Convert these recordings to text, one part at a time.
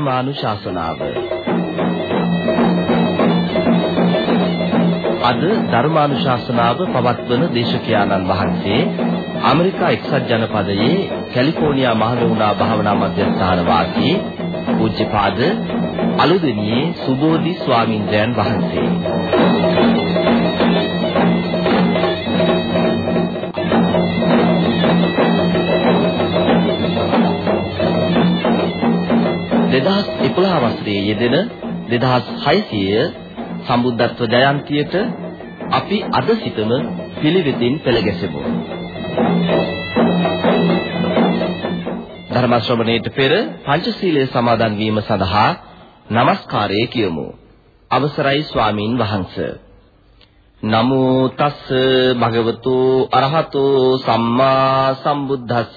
ධර්මානුශාසනාව. අද ධර්මානුශාසනාව පවත්වන දේශකයාණන් වහන්සේ ඇමරිකා එක්සත් ජනපදයේ කැලිෆෝනියා මහමෙවුනා භාවනා මධ්‍යස්ථාන වාසී පූජ්‍යපාද අලුදෙනියේ සුබෝධි ස්වාමින්ද්‍රයන් වහන්සේ. එකොළහ වසරේ යෙදෙන දෙදහස් හයසිය සම්බුද්ධත්ව ජයන්තියට අපි අද සිටම පිළිවෙතින් පෙළගැසෙමු. ධර්ම ශ්‍රවණයට පෙර පංචශීලයේ සමාදන් වීම සඳහා নমස්කාරය කියමු. අවසරයි ස්වාමින් වහන්සේ. නමෝ තස් භගවතු අරහතෝ සම්මා සම්බුද්දස්ස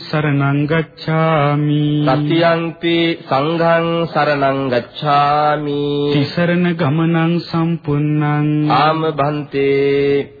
සරණං ගච්ඡාමි තතියංපි සංඝං සරණං ගච්ඡාමි තිසරණ ගමනං සම්පුන්නං ආම භන්තේ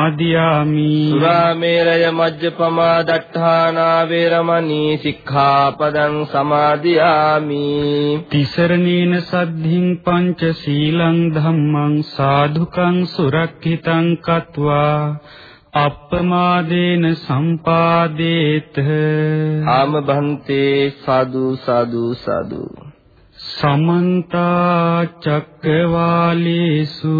සමාදියාමි. සුරාමේරය මජ්ජපමා දට්ඨානා වේරමණී සික්ඛාපදං සමාදියාමි. තිසරණේන සද්ධින් පංච සීලං ධම්මං සාධුකං සුරක්ෂිතං කତ୍වා. අප්පමාදේන සම්පාදේත. ආම බන්තේ සාදු සාදු සාදු. සමන්ත චක්කවාලේසු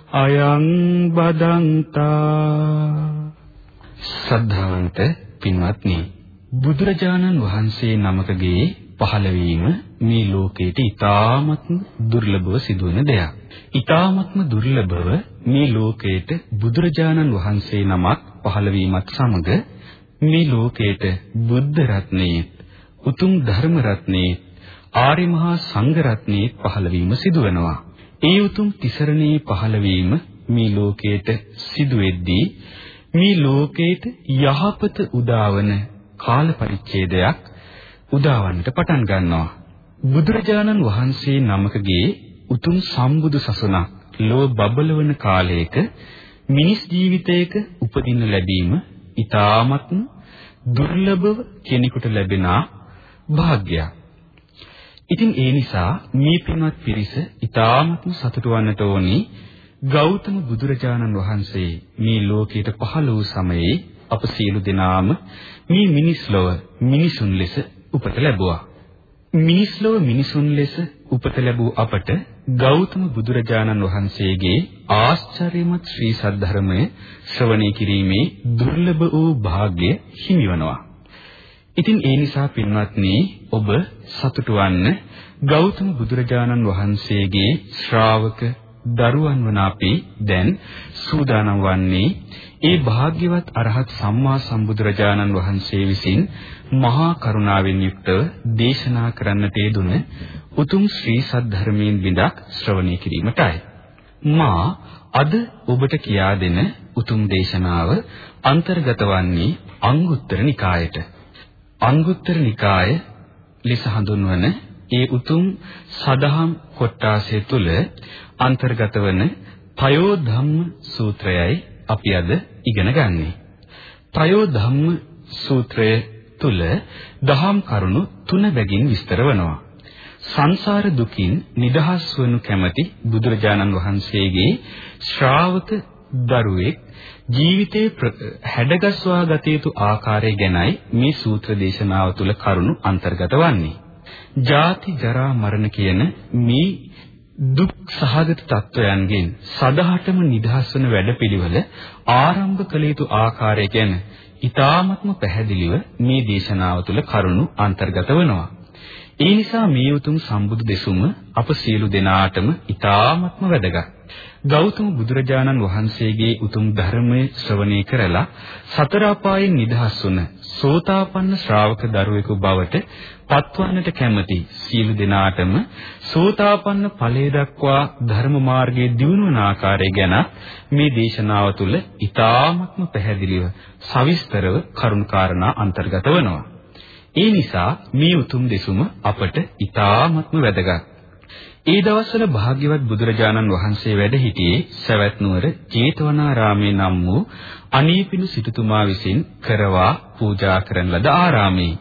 අයං බදන්තා සද්ධාන්ත පින්වත්නි බුදුරජාණන් වහන්සේ නමකගේ පහළවීම මේ ලෝකේට ඊ타ත්ම දුර්ලභව සිදුවන දෙයක්. ඊ타ත්ම දුර්ලභව මේ ලෝකේට බුදුරජාණන් වහන්සේ නමක් පහළවීමත් සමග මේ ලෝකේට බුද්ධ රත්නයේ උතුම් ධර්ම රත්නයේ ආර්ය මහා සංඝ රත්නයේ පහළවීම සිදුවෙනවා. ඒ උතුම් තිසරණේ පහළවීම මේ ලෝකයට සිදු වෙද්දී මේ ලෝකයට යහපත උදාවන කාල පරිච්ඡේදයක් උදාවන්නට පටන් ගන්නවා. බුදුරජාණන් වහන්සේ නමකගේ උතුම් සම්බුදු සසුනක් ලෝ බබලවන කාලයක මිනිස් ජීවිතයක උපදින්න ලැබීම ඊ타මත් දුර්ලභව කෙනෙකුට ලැබෙන වාග්යක්. ඉතින් ඒ නිසා මේ පින්වත් පිරිස ඊ타මත්ම සතුටු වන්නට ඕනි ගෞතම බුදුරජාණන් වහන්සේ මේ ලෝකයට පහළ වූ සමයේ අප සියලු දෙනාම මේ මිනිස් ලොව මිනිසුන් ලෙස උපත ලැබුවා. මිනිස් ලොව මිනිසුන් ලෙස උපත ලැබූ අපට ගෞතම බුදුරජාණන් වහන්සේගේ ආශ්චර්යමත් ශ්‍රී සද්ධර්මය ශ්‍රවණය කිරීමේ දුර්ලභ වූ වාග්ය හිමිවනවා. ඉතින් ඒ නිසා පින්වත්නි ඔබ සතුටු වන්න ගෞතම බුදුරජාණන් වහන්සේගේ ශ්‍රාවක දරුවන් වන අපි දැන් සූදානම් වන්නේ ඒ භාග්‍යවත් අරහත් සම්මා සම්බුදුරජාණන් වහන්සේ විසින් මහා කරුණාවෙන් යුක්තව දේශනා කරන්නට යෙදුන උතුම් ශ්‍රී සද්ධර්මයෙන් බිඳක් ශ්‍රවණය කිරීමටයි. මා අද ඔබට කියා දෙන උතුම් දේශනාව අන්තර්ගත වන්නේ අංගුත්තර නිකායට. අංගුත්තර නිකාය ලෙස හඳුන්වන ඒ උතුම් සදහම් කොට්ටාසය තුල අන්තර්ගත වන පයෝ ධම්ම සූත්‍රයයි අපි අද ඉගෙන ගන්නෙ. පයෝ ධම්ම සූත්‍රය තුල දහම් කරුණු තුන බැගින් විස්තර වෙනවා. සංසාර දුකින් නිදහස් වනු කැමැති බුදුරජාණන් වහන්සේගේ ශ්‍රාවක දරුවෙක් ජීවිතේ හැඩගස්වා ගත යුතු ආකාරය ගැනයි මේ සූත්‍ර දේශනාව තුළ කරුණු අන්තර්ගත වන්නේ. ජාති ජරා මරණ කියන මේ දුක් සහගත තත්වයන්ගෙන් සදහටම නිදහස් වන වැඩපිළිවෙල ආරම්භ කළ යුතු ආකාරය ගැන ඊ타ත්ම පැහැදිලිව මේ දේශනාව තුළ කරුණු අන්තර්ගත වෙනවා. ඒ නිසා මේ උතුම් සම්බුදු දෙසුම අප සියලු දෙනාටම ඊ타ත්ම වැදගත්. ගෞතම බුදුරජාණන් වහන්සේගේ උතුම් ධර්මයේ ශ්‍රවණය කරලා සතර අපායෙන් නිදහස් වුණ සෝතාපන්න ශ්‍රාවක දරුවෙකු බවට පත්වන්නට කැමති සියලු දෙනාටම සෝතාපන්න ඵලයේ දක්වා ධර්ම මාර්ගයේ දියුණුවන ආකාරය ගැන මේ දේශනාව තුළ ඊ타ත්ම පැහැදිලිව සවිස්තරව කරුණාකාරණා අන්තර්ගත වෙනවා. ඒ නිසා මේ උතුම් දෙසුම අපට ඊ타ත්ම වැදගත්. ඒ දවස්වල භාග්‍යවත් බුදුරජාණන් වහන්සේ වැඩ සිටියේ සවැත් නුවර ජේතවනාරාමේ නම් වූ අනීපිනු සිටුතුමා විසින් කරවා පූජා කරන ලද ආරාමේ.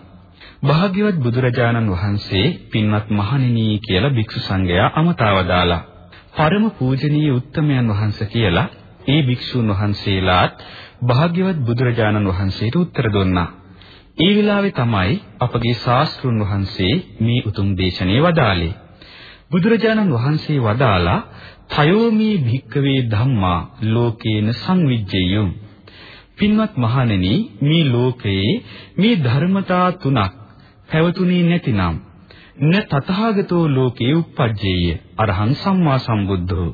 භාග්‍යවත් බුදුරජාණන් වහන්සේ පින්වත් මහණෙනි කියලා භික්ෂු සංඝයා අමතාව දාලා. පරම පූජනීය උත්තමයන් වහන්සේ කියලා ඒ භික්ෂුන් වහන්සේලාත් භාග්‍යවත් බුදුරජාණන් වහන්සේට උත්තර දුන්නා. ඒ වෙලාවේ තමයි අපගේ ශාස්ත්‍රුන් වහන්සේ මේ උතුම් දේශනේ වදාළේ. බුදුරජාණන් වහන්සේ වදාලා තයෝමී භික්කවේ ධම්මා ලෝකේන සංවිජ්ජයුම් පින්වත් මහණෙනි මේ ලෝකයේ මේ ධර්මතා තුනක් පැවතුනේ නැතිනම් න තථාගතෝ ලෝකේ උප්පජ්ජේය අරහං සම්මා සම්බුද්ධෝ.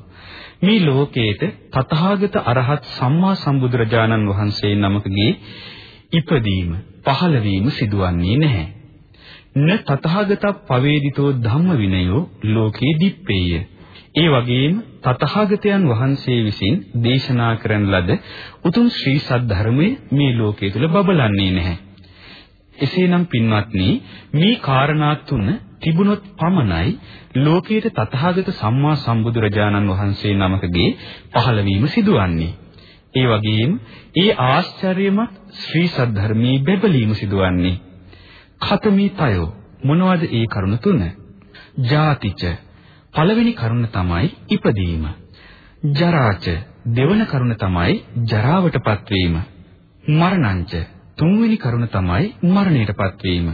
මේ ලෝකේට තථාගත අරහත් සම්මා සම්බුදුරජාණන් වහන්සේ නමකගේ ඉපදීම පහළ වීම සිදුවන්නේ නැහැ. න තථාගත පවේදිතෝ ධම්ම විනයෝ ලෝකේ දිප්පේය. ඒ වගේම තථාගතයන් වහන්සේ විසින් දේශනා කරන ලද උතුම් ශ්‍රී සද්ධර්මයේ මේ ලෝකයේ තුල බබලන්නේ නැහැ. එසේනම් පින්වත්නි මේ කාරණා තුන තිබුණොත් පමණයි ලෝකයේ තථාගත සම්මා සම්බුදුරජාණන් වහන්සේ නමකගේ පහළවීම සිදුවන්නේ. ඒ වගේම ඒ ආශ්චර්යමත් ශ්‍රී සද්ධර්මයේ බෙබලීම සිදුවන්නේ. ඛතමී තයෝ මොනවද ඒ කරුණ තුන? ජාතිච පළවෙනි කරුණ තමයි ඉපදීම. ජරාච දෙවන කරුණ තමයි ජරාවටපත් වීම. මරණංච තුන්වෙනි කරුණ තමයි මරණයටපත් වීම.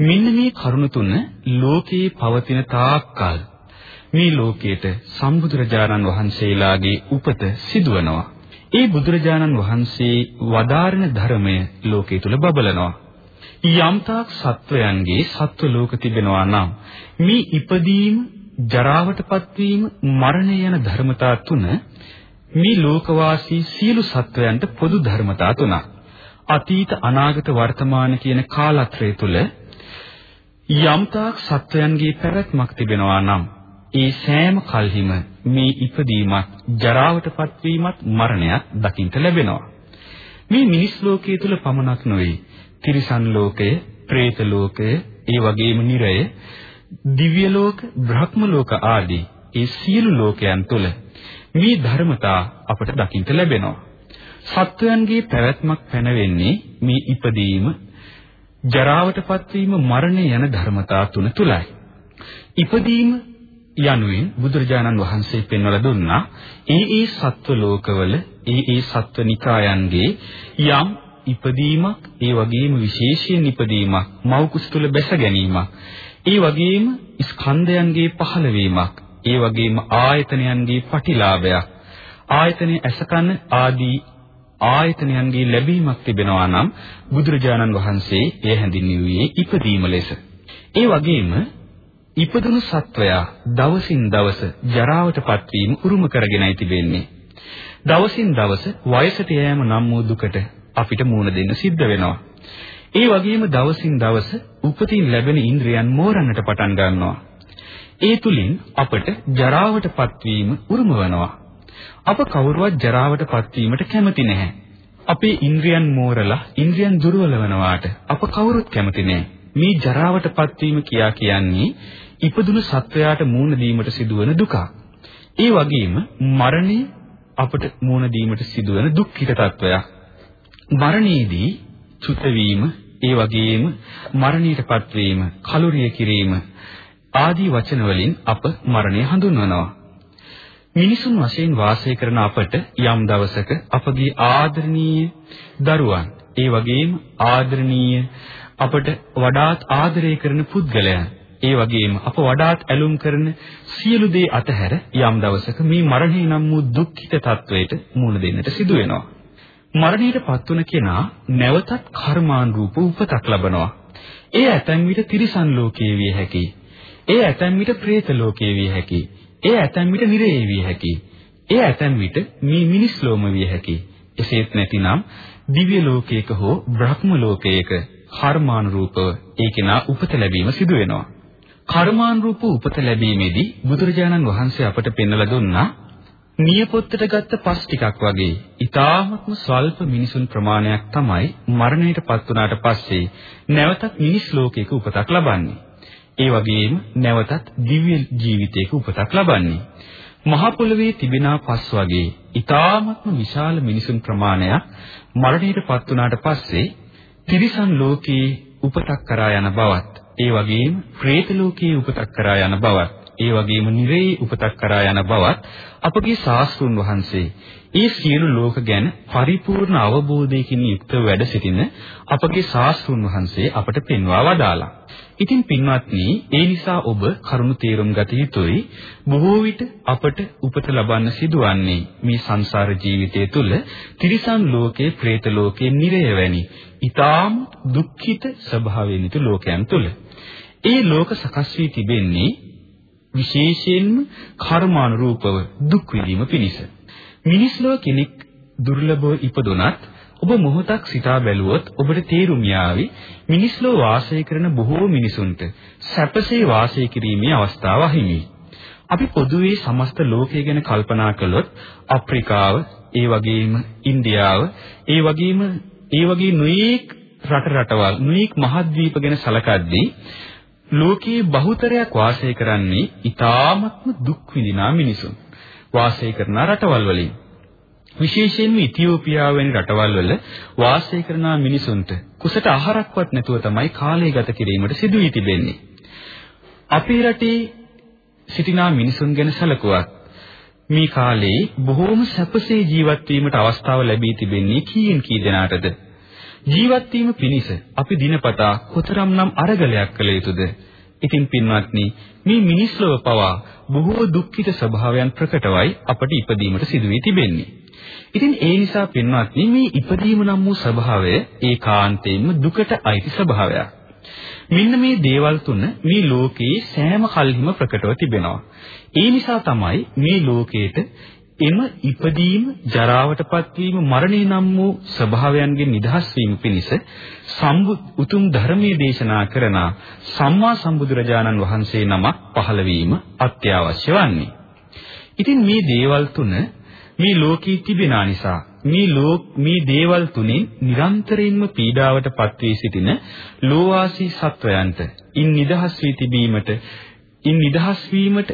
මෙන්න මේ කරුණ තුන ලෝකේ පවතින තාක්කල් මේ ලෝකයට සම්බුදුරජාණන් වහන්සේලාගේ උපත සිදුවනවා. ඒ බුදුරජාණන් වහන්සේ වදාරන ධර්මය ලෝකයේ තුල බබලනවා. යම්තාක් සත්වයන්ගේ සත්ව ලෝක තිබෙනවා නම් මේ ඉපදීම ජරාවටපත් වීම මරණය යන ධර්මතා තුන මේ ලෝකවාසී සියලු සත්වයන්ට පොදු ධර්මතා තුනක්. අතීත අනාගත වර්තමාන කියන කාලත්‍රය තුල යම්තාක් සත්වයන්ගේ පැවැත්මක් තිබෙනවා නම් ඒ සෑම කල්හිම මේ ඉපදීමත් ජරාවටපත් වීමත් මරණයත් දකින්ට ලැබෙනවා. මේ මිනිස් ලෝකයේ තුල පමණක් නොවේ. තිරිසන් ලෝකය, പ്രേත ලෝකය, ඒ වගේම නිරය, දිව්‍ය ලෝක, බ්‍රහ්ම ලෝක ආදී ඒ සියලු ලෝකයන් තුළ මේ ධර්මතා අපට දකින්න ලැබෙනවා. සත්වයන්ගේ පැවැත්මක් පැනවෙන්නේ මේ ඉපදීම, ජරාවටපත් වීම, මරණය යන ධර්මතා තුන තුලයි. ඉපදීම යනුවෙන් බුදුරජාණන් වහන්සේ පෙන්වලා දුන්නා ඒ ඒ සත්ව ලෝකවල ඒ ඒ සත්ව නිකායන්ගේ යම් ඉපදීමක් ඒ වගේම විශේෂයෙන් ඉපදීමක් මව් කුස තුල බැස ගැනීමක් ඒ වගේම ස්කන්ධයන්ගේ පහළවීමක් ඒ වගේම ආයතනයන්ගේ පටිලාභයක් ආයතනයේ ඇසකන ආදී ආයතනයන්ගේ ලැබීමක් තිබෙනවා නම් බුදුරජාණන් වහන්සේ එය හැඳින්වුවේ ඉපදීම ලෙස. ඒ වගේම ඉපදුණු සත්වයා දවසින් දවස ජරාවටපත් වීම උරුම කරගෙනයි තිබෙන්නේ. දවසින් දවස වයසට යෑම නම් වූ දුකට අපිට මුහුණ දෙන්න සිද්ධ වෙනවා. ඒ වගේම දවසින් දවස උපතින් ලැබෙන ඉන්ද්‍රියන් මෝරන්නට පටන් ගන්නවා. ඒ තුලින් අපට ජරාවටපත් වීම උරුම වෙනවා. අප කවුරුවත් ජරාවටපත් වීමට කැමති නැහැ. අපේ ඉන්ද්‍රියන් මෝරලා ඉන්ද්‍රියන් දුර්වල වෙනවාට අප කවුරුත් කැමති නැහැ. මේ ජරාවටපත් වීම කියා කියන්නේ ඉපදුණු සත්වයාට මූණ දීමට සිදුවන දුකක්. ඒ වගේම මරණය අපට මූණ දීමට සිදුවන දුක්ඛිත තත්වයක්. මරණයේදී චුත වීම, ඒ වගේම මරණයටපත් වීම, කලුරිය කිරීම ආදී වචන වලින් අප මරණය හඳුන්වනවා. මිනිසුන් වශයෙන් වාසය කරන අපට යම් දවසක අපගේ ආදරණීය දරුවන්, ඒ වගේම ආදරණීය අපට වඩාත් ආදරය කරන පුද්ගලයන් ඒ වගේම අප වඩාත් ඇලුම් කරන සියලු දේ අතහැර යම් දවසක මේ මරණය නම් වූ දුක්ඛිත තත්වයට මුහුණ දෙන්නට සිදු වෙනවා. මරණයට පත්වන කෙනා නැවතත් කර්මානුරූප උපතක් ලබනවා. ඒ ඇතැම් විට තිරිසන් ලෝකයේ විය හැකියි. ඒ ඇතැම් විට പ്രേත ලෝකයේ විය හැකියි. ඒ ඇතැම් විට නිරේ විය හැකියි. ඒ ඇතැම් විට මේ මිනිස් ලෝම විය හැකියි. එසේත් නැතිනම් දිව්‍ය ලෝකයක හෝ බ්‍රහ්ම ලෝකයක කර්මානුරූපව ඒ කෙනා උපත ලැබීම සිදු වෙනවා. කර්මානුරූප උපත ලැබීමේදී බුදුරජාණන් වහන්සේ අපට පෙන්වලා දුන්නා නියපොත්තට ගත්ත පස් ටිකක් වගේ ඊටාත්ම ස්වල්ප මිනිසුන් ප්‍රමාණයක් තමයි මරණයට පත් වුණාට පස්සේ නැවතත් මිනිස් ලෝකයක උපතක් ලබන්නේ. ඒ වගේම නැවතත් දිව්‍ය ජීවිතයක උපතක් ලබන්නේ. මහ පොළවේ තිබෙනා පස් වගේ ඊටාත්ම විශාල මිනිසුන් ප්‍රමාණයක් මරණයට පත් වුණාට පස්සේ තිරිසන් ලෝකයේ උපතක් කරා යන බවත් ඒ වගේම പ്രേත ලෝකයේ උපතක් කරා යන බවත් ඒ වගේම නිරේ උපතක් කරා යන බවත් අපගේ ශාස්ත්‍රුන් වහන්සේ ඒ සියලු ලෝක ගැන පරිපූර්ණ අවබෝධයකින් යුක්තව වැඩ සිටින අපගේ ශාස්ත්‍රුන් වහන්සේ අපට පෙන්වා වදාලා. ඉතින් පින්වත්නි, ඒ නිසා ඔබ කරුණු තේරුම් ගත යුතුයි. බොහෝ විට අපට උපත ලබන්න සිදුවන්නේ මේ සංසාර ජීවිතය තුළ තිරිසන් ලෝකේ, പ്രേත ලෝකේ, නිරය වැනි ඊටාම් දුක්ඛිත ස්වභාවයෙන් යුතු ලෝකයන් තුළ. ඒ ලෝක සකස් වී තිබෙන්නේ විශේෂයෙන්ම කර්මානුරූපව දුක් විඳීම පිණිස. මිනිස් ලෝක කෙනෙක් දුර්ලභව ඉපදුනත් ඔබ මොහොතක් සිතා බැලුවොත් ඔබට තේරුම් යාවි මිනිස් ලෝ වාසය කරන බොහෝ මිනිසුන්ට සැපසේ වාසය කිරීමේ අවස්ථාව අහිමියි. අපි පොදුවේ සමස්ත ලෝකය ගැන කල්පනා කළොත් අප්‍රිකාව, ඒ වගේම ඉන්දියාව, ඒ වගේම ඒ වගේ නොයෙක් රට රටවල්, නොයෙක් මහද්වීප ගැන සලකද්දී ලෝකයේ බහුතරයක් වාසය කරන්නේ ඊ타ත්ම දුක් විඳිනා මිනිසුන්. වාසය කරන රටවල් වලින් විශේෂයෙන්ම ඉතියෝපියාව වැනි රටවල් වල වාසය කරන මිනිසුන්ට කුසට ආහාරක්වත් නැතුව තමයි කාලය ගත කිරීමට සිදු වී තිබෙන්නේ. අපේ රටේ සිටිනා මිනිසුන් ගැන සැලකුවත් මේ කාලේ බොහෝම සැපසේ ජීවත් වීමට අවස්ථාව ලැබී තිබෙන්නේ කීයෙන් කී දෙනාටද? ජීවත් වීම පිණිස අපි දිනපතා කොතරම්නම් අරගලයක් කළ යුතුද? ඉතින් පින්වත්නි මේ මිනිස් ලොව පවා බොහෝ දුක්ඛිත ස්වභාවයන් ප්‍රකටවයි අපට ඉපදීමට සිදු වී තිබෙන්නේ. ඉතින් ඒ නිසා පින්වත්නි මේ ඉපදීම නම් වූ ස්වභාවය ඒකාන්තයෙන්ම දුකට අයිති ස්වභාවයක්. මෙන්න මේ දේවල් තුන මේ ලෝකයේ සෑම කල්හිම ප්‍රකටව තිබෙනවා. ඒ නිසා තමයි මේ ලෝකේට එම ඉපදීම, ජරාවට පත්වීම, මරණය නම් වූ ස්වභාවයන්ගෙන් නිදහස් වීම පිණිස සම්බුත් උතුම් ධර්මයේ දේශනා කරන සම්මා සම්බුදුරජාණන් වහන්සේ නමක් පහළ වීම අත්‍යවශ්‍ය වන්නේ. ඉතින් මේ දේවල් තුන මේ ලෝකී තිබෙන නිසා මේ ලෝක මේ දේවල් තුනේ නිරන්තරයෙන්ම පීඩාවට පත්වී සිටින ලෝවාසී සත්වයන්ට ඉන් නිදහස් වී තිබීමට ඉන් නිදහස් වීමට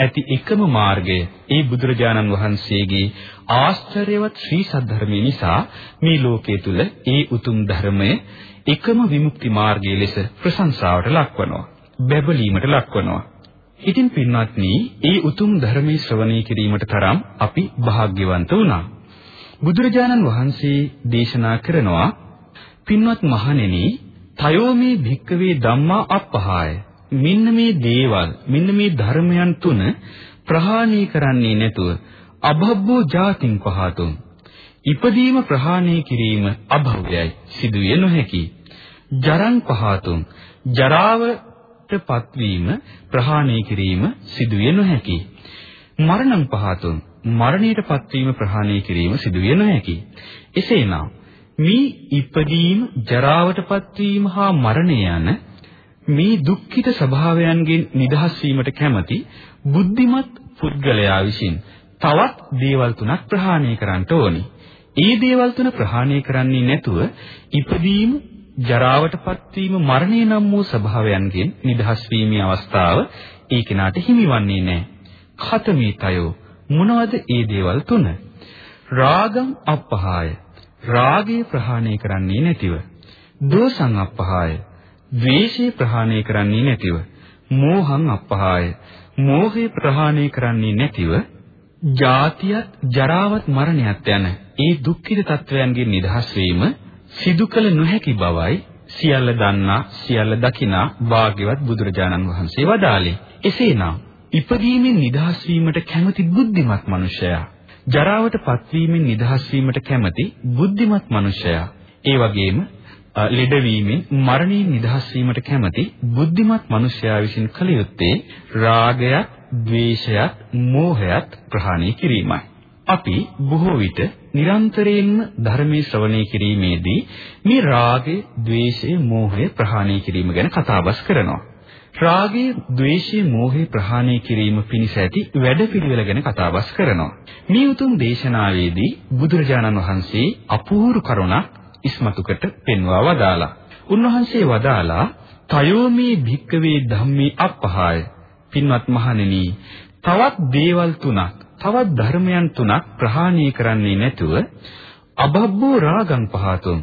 ඇති එකම මාර්ගය ඒ බුදුරජාණන් වහන්සේගේ ආශ්චර්යවත් ශ්‍රී සද්ධර්මය නිසා මේ ලෝකයේ තුල ඒ උතුම් ධර්මය එකම විමුක්ති මාර්ගය ලෙස ප්‍රශංසාවට ලක්වනවා. බැබලීමට ලක්වනවා. ඉතින් පින්වත්නි, ඒ උතුම් ධර්මයේ ශ්‍රවණය කිරීමට තරම් අපි වාග්යවන්ත වුණා. බුදුරජාණන් වහන්සේ දේශනා කරනවා පින්වත් මහණෙනි, තයෝමේ භික්කවේ ධම්මා අප්පහාය. මෙන්න මේ දේවල්, මෙන්න මේ ධර්මයන් තුන ප්‍රහාණය කරන්නේ නැතුව අභබ්බෝ ජාතින් පහතුන්. ඉපදීම ප්‍රහාණය කිරීම අභව්‍යයි, සිදුවිය නොහැකි. ජරං පහතුන්. ජරාවට පත්වීම ප්‍රහාණය කිරීම සිදුවිය නොහැකි. මරණං පහතුන් මරණයට පත්වීම ප්‍රහාණය කිරීම සිදුවිය නොහැකි. එසේනම් මේ ඉපදීම ජරාවට පත්වීම හා මරණය යන මේ දුක්ඛිත ස්වභාවයන්ගෙන් නිදහස් වීමට කැමැති බුද්ධිමත් පුද්ගලයා විසින් තවත් දේවල් තුනක් ප්‍රහාණය කරන්න ඕනි. ඒ දේවල් තුන ප්‍රහාණය කරන්නේ නැතුව ඉපදීම ජරාවටපත් වීම මරණය නම් වූ ස්වභාවයන්ගෙන් නිදහස් වීමේ අවස්ථාව ඒ කෙනාට හිමිවන්නේ නැහැ. ඛතමීතයෝ මොනවද ඒ දේවල් තුන? රාගම් අපහාය. රාගය ප්‍රහාණය කරන්නේ නැතිව. දෝසං අපහාය. ද්වේෂය ප්‍රහාණය කරන්නේ නැතිව. මෝහං අපහාය. මෝහය ප්‍රහාණය කරන්නේ නැතිව ජාතියත් ජරාවත් මරණයත් යන ඒ දුක්ඛිත තත්වයන්ගෙන් නිදහස් වීම සිදු කළ නොහැකි බවයි සියල්ල දන්නා සියල්ල දකිනා වාග්යවත් බුදුරජාණන් වහන්සේ වදාළේ. එසේනම් ඉපදීමෙන් නිදහස් වීමට කැමති බුද්ධිමත් මනුෂ්‍යයා ජරාවට පත්වීමෙන් නිදහස් වීමට කැමති බුද්ධිමත් මනුෂ්‍යයා ඒ වගේම ලෙඩවීමෙන් මරණයෙන් නිදහස් වීමට කැමති බුද්ධිමත් මිනිසයා විසින් කළ යුත්තේ රාගයත්, ද්වේෂයත්, මෝහයත් ප්‍රහාණය කිරීමයි. අපි බොහෝ විට නිරන්තරයෙන්ම ධර්මයේ ශ්‍රවණය කිරීමේදී මේ රාගය, ద్వේෂය, මෝහය ප්‍රහාණය කිරීම ගැන කතාබස් කරනවා. රාගය, ద్వේෂය, මෝහය ප්‍රහාණය කිරීම පිණිස ඇති වැඩපිළිවෙල ගැන කතාබස් කරනවා. මේ උතුම් දේශනාවේදී බුදුරජාණන් වහන්සේ අපූර්ව කරුණක් ඉස්මතුකට පෙන්වා වදාලා. උන්වහන්සේ වදාලා තයෝමේ භික්කවේ ධම්මේ අපහාය. පින්වත් මහණෙනි, තවත් දේවල් තුනක් තවත් ධර්මයන් තුනක් ප්‍රහාණය කරන්නේ නැතුව අබබ්බෝ රාගං පහතුන්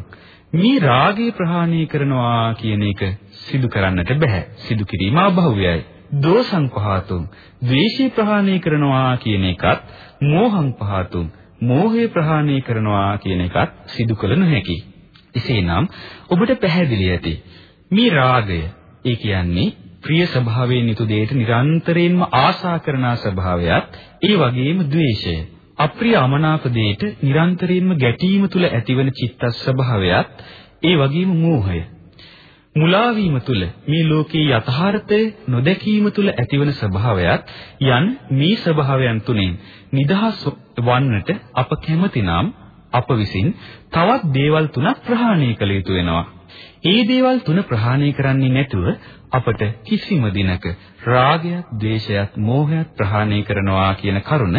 මේ රාගය ප්‍රහාණය කරනවා කියන එක සිදු කරන්නට බෑ සිදු කිරීම අභව්‍යයි. දෝසං පහතුන් ද්වේෂය ප්‍රහාණය කරනවා කියන එකත් මෝහං පහතුන් මෝහය ප්‍රහාණය කරනවා කියන එකත් සිදු කළ නොහැකි. එසේනම් ඔබට පැහැදිලි ඇති. මේ රාගය ඒ කියන්නේ ප්‍රිය ස්වභාවයෙන් යුතු දෙයට නිරන්තරයෙන්ම ආශා කරන ස්වභාවයත් ඒ වගේම ද්වේෂය. අප්‍රිය අමනාප දෙයට නිරන්තරයෙන්ම ගැටීම තුල ඇතිවන චිත්ත ස්වභාවයත් ඒ වගේම මෝහය. මුලා වීම තුල මේ ලෝකයේ යථාර්ථය නොදැකීම තුල ඇතිවන ස්වභාවයත් යන් මේ ස්වභාවයන් තුනෙන් නිදහස් වන්නට අප කැමතිනම් අප විසින් තවත් දේවල් තුනක් ප්‍රහාණය කළ යුතු වෙනවා ඒ දේවල් තුන ප්‍රහාණය කරන්නේ නැතුව අපට කිසිම දිනක රාගයත්, ද්වේෂයත්, මෝහයත් ප්‍රහාණය කරනවා කියන කරුණ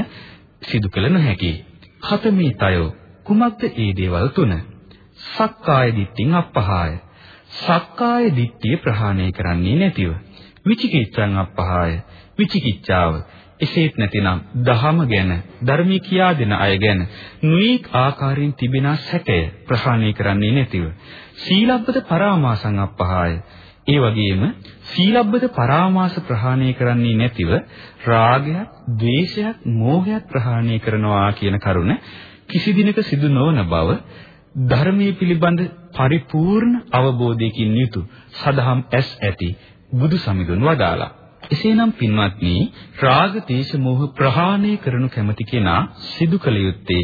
සිදු කළ නොහැකි. හතමේ තයෝ කුමක්ද ඒ දේවල් තුන? සක්කාය දිට්ඨින් අපහාය. සක්කාය දිට්ඨිය ප්‍රහාණය කරන්නේ නැතිව. විචිකිච්ඡං අපහාය. විචිකිච්ඡාව එසේත් නැතිනම් දහම ගැන ධර්මී කියා දෙන අය ගැන නුයික් ආකාරයෙන් තිබෙන සැකය ප්‍රහාණය කරන්නේ නැතිව. සීලබ්බත පරාමාසං අපහාය. ඒ වගේම සීලබ්බත පරාමාස ප්‍රහාණය කරන්නේ නැතිව රාගයත්, ද්වේෂයත්, මෝහයත් ප්‍රහාණය කරනවා කියන කරුණ කිසි දිනක සිදු නොවන බව ධර්මයේ පිළිබඳ පරිපූර්ණ අවබෝධයකින් යුතු සදහම් ඇස් ඇති බුදු සමිඳුන් වදාලා එසේනම් පින්වත්නි රාග දේශ මොහ ප්‍රහාණය කරනු කැමති කෙනා සිදු කළ යුත්තේ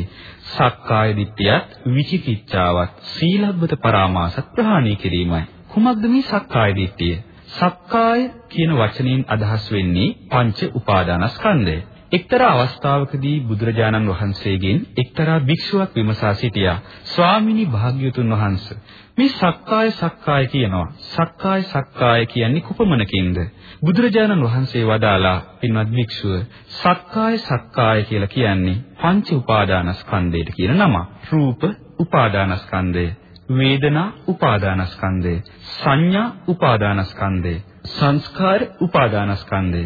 සක්කාය දිට්ඨියත් විචිකිච්ඡාවත් සීලබ්බත පරාමාසත් ප්‍රහාණය කිරීමයි. කුමක්ද මේ සක්කාය දිට්ඨිය? සක්කාය කියන වචනයෙන් අදහස් වෙන්නේ පංච උපාදානස්කන්ධය. එක්තරා අවස්ථාවකදී බුදුරජාණන් වහන්සේගෙන් එක්තරා භික්ෂුවක් විමසා සිටියා ස්වාමිනී භාග්‍යතුන් වහන්සේ මේ සක්කාය සක්කාය කියනවා. සක්කාය සක්කාය කියන්නේ කුපමණකින්ද? බුදුරජාණන් වහන්සේ වදාලා පින්වත් භික්ෂුව සක්කාය සක්කාය කියලා කියන්නේ පංච උපාදානස්කන්ධයට කියන නම රූප උපාදානස්කන්ධය වේදනා උපාදානස්කන්ධය සංඥා උපාදානස්කන්ධය සංස්කාර උපාදානස්කන්ධය.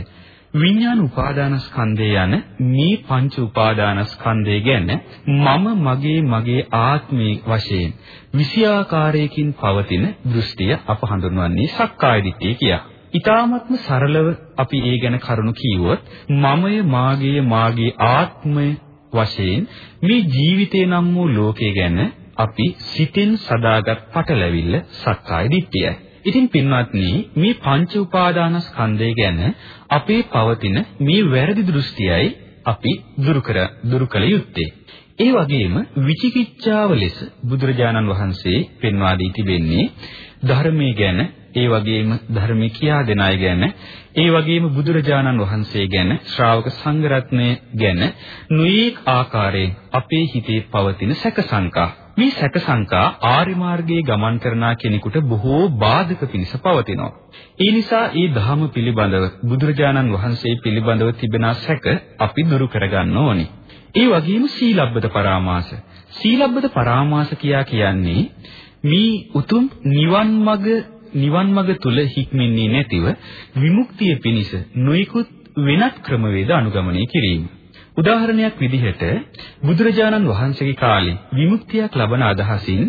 විඥාන උපාදානස්කන්ධය යන මේ පංච උපාදානස්කන්ධය ගැන මම මගේ මගේ ආත්මයේ වශයෙන් විෂයාකාරයකින් පවතින දෘෂ්ටිය අප හඳුන්වන්නේ සක්කාය දිට්ඨිය කියලා. ඊ타මත්ම සරලව අපි ඒ ගැන කරුණු කීවොත් මමය මාගේ මාගේ ආත්මය වශයෙන් මේ ජීවිතේ නම් වූ ලෝකය ගැන අපි සිතින් සදාගත් පටලැවිල්ල සක්කාය දිට්ඨියයි. ඉතින් පින්වත්නි මේ පංච උපාදානස්කන්ධය ගැන අපේ පවතින මේ වැරදි දෘෂ්ටියයි අපි දුරු කර දුරු කළ යුත්තේ. ඒ වගේම විචිකිච්ඡාව ලෙස බුදුරජාණන් වහන්සේ පෙන්වා දී තිබෙන්නේ ධර්මයේ ගැන ඒ වගේම ධර්මයේ කියා දෙන අය ගැන ඒ වගේම බුදුරජාණන් වහන්සේ ගැන ශ්‍රාවක සංඝරත්නය ගැන නුයේක් ආකාරයෙන් අපේ හිතේ පවතින සැක සංකා මේ සැක සංකා ආර්ය මාර්ගයේ ගමන් කරන කෙනෙකුට බොහෝ බාධක පිණිස පවතිනවා. ඒ නිසා ඒ ධහම පිළිබඳව බුදුරජාණන් වහන්සේ පිළිබඳව තිබෙන සැක අපි දුරු කරගන්න ඕනේ. ඒ වගේම සීලබ්බත පරාමාස. සීලබ්බත පරාමාස කියා කියන්නේ මේ උතුම් නිවන් මඟ නිවන් මඟ තුල හික්මන්නේ නැතිව විමුක්තිය පිණිස නොයෙකුත් වෙනත් ක්‍රමවේද අනුගමනය කිරීම. උදාහරණයක් විදිහට බුදුරජාණන් වහන්සේගේ කාලේ විමුක්තියක් ලබන අදහසින්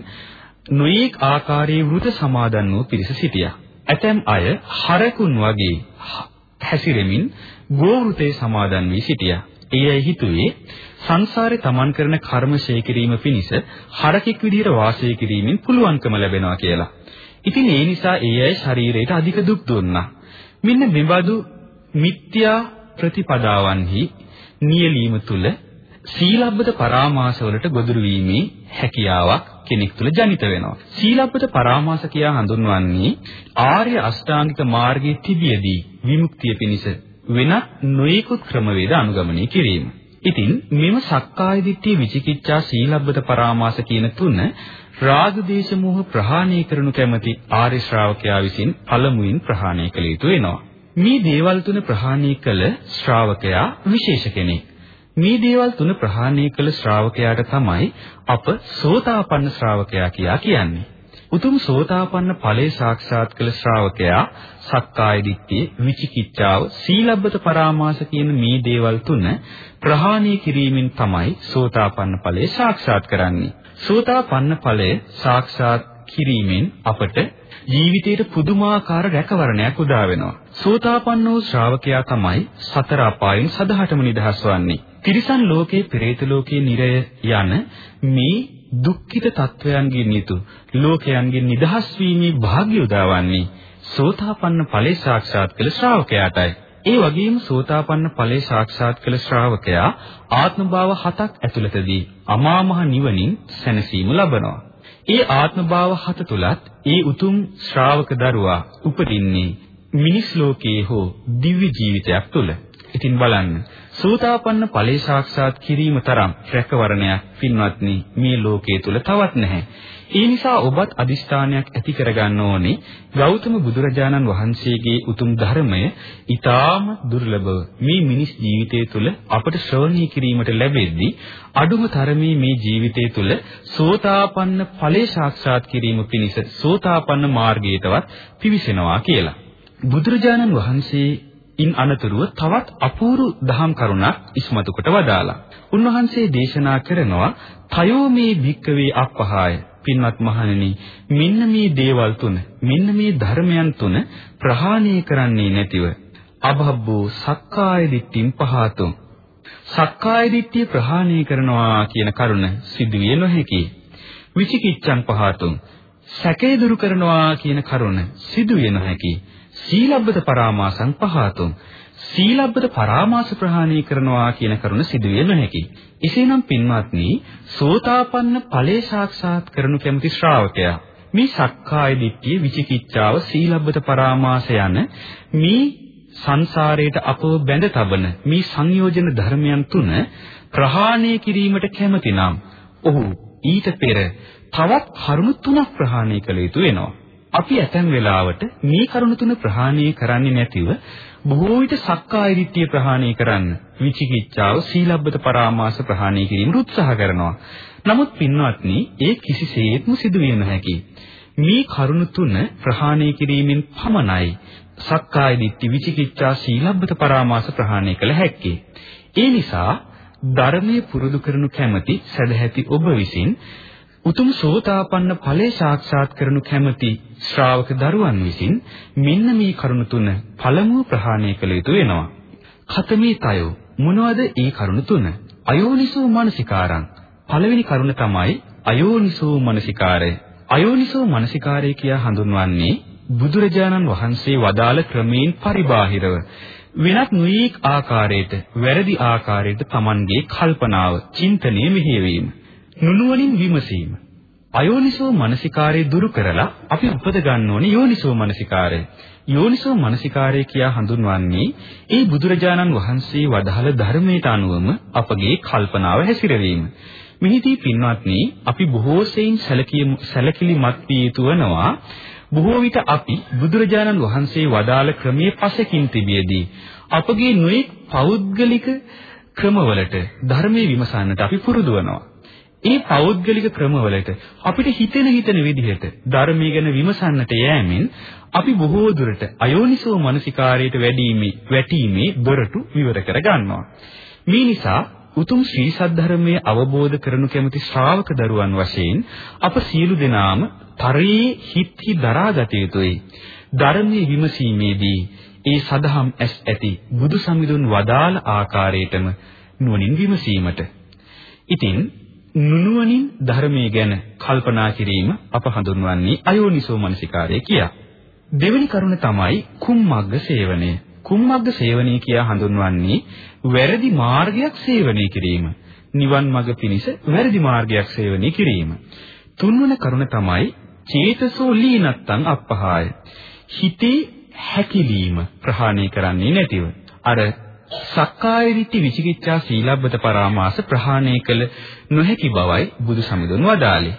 නොයේක් ආකාරයේ වෘත සමාදන් වූ පිරිස සිටියා. ඇතැම් අය හරකුන් වගේ හැසිරෙමින් ගෝවෘතේ සමාදන් වී සිටියා. ඒ අය හිතුවේ සංසාරේ තමන් කරන කර්ම ශේ කිරීම පිණිස හරකෙක් විදිහට වාසය කිරීමෙන් පුළුවන්කම ලැබෙනවා කියලා. ඉතින් ඒ නිසා ඒ අය ශරීරයට අධික දුක් දුන්නා. මෙන්න මෙබඳු මිත්‍යා ප්‍රතිපදාවන්හි නියලීම තුල සීලබ්බත පරාමාස වලට ගොදුරු වීමේ හැකියාවක් කෙනෙක් තුල ජනිත වෙනවා. සීලබ්බත පරාමාස කියා හඳුන්වන්නේ ආර්ය අෂ්ටාංගික මාර්ගයේ තිබියදී විමුක්තිය පිණිස වෙනත් නොයෙකුත් ක්‍රමවේද අනුගමනය කිරීම. ඉතින් මෙම සක්කාය දිට්ඨිය විචිකිච්ඡා සීලබ්බත පරාමාස කියන තුන රාග දේශ මොහ ප්‍රහාණය කරනු කැමති ආර්ය ශ්‍රාවකයා විසින් පළමුවෙන් ප්‍රහාණය කළ යුතු වෙනවා. මේ දේවල් තුන ප්‍රහාණය කළ ශ්‍රාවකයා විශේෂ කෙනෙක්. මේ දේවල් තුන ප්‍රහාණය කළ ශ්‍රාවකයාට තමයි අප සෝතාපන්න ශ්‍රාවකයා කියා කියන්නේ. උතුම් සෝතාපන්න ඵලයේ සාක්ෂාත් කළ ශ්‍රාවකයා සක්කාය දිට්ඨිය, විචිකිච්ඡාව, සීලබ්බත පරාමාස කියන මේ දේවල් තුන ප්‍රහාණය කිරීමෙන් තමයි සෝතාපන්න ඵලයේ සාක්ෂාත් කරන්නේ. සෝතාපන්න ඵලය සාක්ෂාත් කිරීමෙන් අපට ජීවිතයට පුදුමාකාර රැකවරණයක් උදා වෙනවා. සෝතාපන්න වූ ශ්‍රාවකයා තමයි සතර අපායන් සදහටම නිදහස් වන්නේ. තිරිසන් ලෝකේ, පෙරේත ලෝකේ, නිරය යන මේ දුක්ඛිත තත්වයන්ගෙන් යුතු ලෝකයන්ගෙන් නිදහස් වීමේ වාග්ය උදාවන්නේ සෝතාපන්න ඵලයේ සාක්ෂාත් කළ ශ්‍රාවකයාටයි. ඒ වගේම සෝතාපන්න ඵලයේ සාක්ෂාත් කළ ශ්‍රාවකයා ආත්ම භාව හතක් ඇතුළතදී අමා මහ නිවනින් සැනසීම ලබනවා. ඒ ආත්ම භාව හත තුලත් ඒ උතුම් ශ්‍රාවක දරුවා උපදින්නේ මිනිස් ලෝකයේ හෝ දිව්‍ය ජීවිතයක් තුල. ඉතින් බලන්න සෝතාපන්න ඵලේ සාක්ෂාත් කිරීම තරම් රැකවරණයක් පින්වත්නි මේ ලෝකයේ තුල තවත් නැහැ. ඒ නිසා ඔබත් අදිෂ්ඨානයක් ඇති කරගන්න ඕනේ ගෞතම බුදුරජාණන් වහන්සේගේ උතුම් ධර්මය ඊටාම දුර්ලභව මේ මිනිස් ජීවිතය තුළ අපට ශ්‍රවණය කිරීමට ලැබෙද්දී අඩුම තරමේ මේ ජීවිතය තුළ සෝතාපන්න ඵලේ සාක්ෂාත් කිරීම පිණිස සෝතාපන්න මාර්ගයටවත් පිවිසෙනවා කියලා. බුදුරජාණන් වහන්සේ ඉන් අනතුරුව තවත් අපූර්ව දහම් කරුණක් ඉස්මතු කොට වදාලා. උන්වහන්සේ දේශනා කරනවා තයෝ මේ භික්කවේ අපහාය. පින්වත් මහණෙනි මෙන්න මේ දේවල් තුන මෙන්න මේ ධර්මයන් තුන ප්‍රහාණය කරන්නේ නැතිව. අභබ්බෝ සක්කාය දිට්ඨින් පහතුම්. සක්කාය දිට්ඨිය ප්‍රහාණය කරනවා කියන කරුණ සිදුවිය නොහැකි. විචිකිච්ඡං පහතුම්. සැකේ දුරු කරනවා කියන කරුණ සිදුවිය නොහැකි. සීලබ්බත පරාමාසං පහතුම් සීලබ්බත පරාමාස ප්‍රහාණය කරනවා කියන කරුණ සිදුවිය නොහැකි. එසේනම් පින්වත්නි, සෝතාපන්න ඵලයේ සාක්ෂාත් කරනු කැමති ශ්‍රාවකයා මේ සක්කාය දිට්ඨිය, විචිකිච්ඡාව, සීලබ්බත පරාමාස යන මේ සංසාරයට අපව බැඳ තබන මේ සංයෝජන ධර්මයන් තුන ප්‍රහාණය කිරීමට කැමති නම් ඔහු ඊට පෙර තවත් කරුණු තුනක් ප්‍රහාණය කළ යුතු වෙනවා. අපි ඇතැම් වෙලාවට මේ කරුණු තුන ප්‍රහාණය කරන්නේ නැතිව බොහෝ විට සක්කාය දිට්ඨිය ප්‍රහාණය කරන්න විචිකිච්ඡාව සීලබ්බත පරාමාස ප්‍රහාණය කිරීමට උත්සාහ කරනවා. නමුත් පින්වත්නි ඒ කිසිසේත්ම සිදු විය නොහැකි. මේ කරුණු තුන ප්‍රහාණය කිරීමෙන් පමණයි සක්කාය දිට්ඨි විචිකිච්ඡා සීලබ්බත පරාමාස ප්‍රහාණය කළ හැක්කේ. ඒ නිසා ධර්මයේ පුරුදු කරනු කැමැති සදැහැති ඔබ විසින් උතුම් සෝතාපන්න ඵලයේ සාක්ෂාත් කරනු කැමැති ශ්‍රාවක දරුවන් විසින් මෙන්න මේ කරුණු තුන පළමුව ප්‍රහාණය කළ යුතු වෙනවා. ඛතමේ තයෝ මොනවද ඒ කරුණු තුන? අයෝනිසෝ මනසිකාරං. පළවෙනි කරුණ තමයි අයෝනිසෝ මනසිකාරය. අයෝනිසෝ මනසිකාරය කියා හඳුන්වන්නේ බුදුරජාණන් වහන්සේ වදාළ ක්‍රමයෙන් පරිබාහිරව වෙනත් නුයීක් ආකාරයට වැරදි ආකාරයට Tamanගේ කල්පනාව, චින්තනය මෙහෙයවීම, නුනුවණින් විමසීම. අයෝනිසෝ මනසිකාරය දුරු කරලා අපි උපද ගන්න ඕනේ යෝනිසෝ මනසිකාරය. යෝනිසෝ මනසිකාරය කියා හඳුන්වන්නේ ඒ බුදුරජාණන් වහන්සේ වදාළ ධර්මයට අනුවම අපගේ කල්පනාව හැසිරවීම. මෙහිදී පින්වත්නි අපි බොහෝ සෙයින් සැලකිලිමත් විය යුතු වෙනවා බොහෝ විට අපි බුදුරජාණන් වහන්සේ වදාළ ක්‍රමයේ පසකින් තිබියදී අපගේ නොයෙක් පෞද්ගලික ක්‍රමවලට ධර්මයේ විමසන්නට අපි පුරුදු වෙනවා. ඒ පෞද්ගලික ක්‍රමවලට අපිට හිතෙන හිතන විදිහට ධර්මයේ ගැන විමසන්නට යෑමෙන් අපි බොහෝ දුරට අයෝනිසෝ මනසිකාරයට වැඩිීමේ වැටීමේ දොරටු විවර කර ගන්නවා. මේ නිසා උතුම් ශ්‍රී සද්ධර්මයේ අවබෝධ කරනු කැමති ශ්‍රාවක දරුවන් වශයෙන් අප සියලු දෙනාම තරයේ හිත්හි දරාගත යුතුයි. ධර්මයේ විමසීමේදී ඒ සදහම් ඇස් ඇති බුදු සමිඳුන් වදාළ ආකාරයටම නුවණින් විමසීමට. ඉතින් නුනුවණින් ධර්මයේ ගැන කල්පනා කිරීම අප හඳුන්වන්නේ අයෝනිසෝ මනසිකාරය කියා. දෙවෙනි කරුණ තමයි කුම්මග්ග සේවනය. කුම්මග්ග සේවනය කියා හඳුන්වන්නේ වැරදි මාර්ගයක් සේවනය කිරීම. නිවන් මඟ පිණිස වැරදි මාර්ගයක් සේවනය කිරීම. තුන්වන කරුණ තමයි චේතසෝ ලීනත්තං අපහාය. හිතේ හැකිලීම ප්‍රහාණය කරන්නේ නැතිව. අර සක්කාය දිට්ඨි විචිකිච්ඡා සීලබ්බත පරාමාස ප්‍රහාණය කළ නොහැකි බවයි බුදු සමිඳුන් වදාළේ.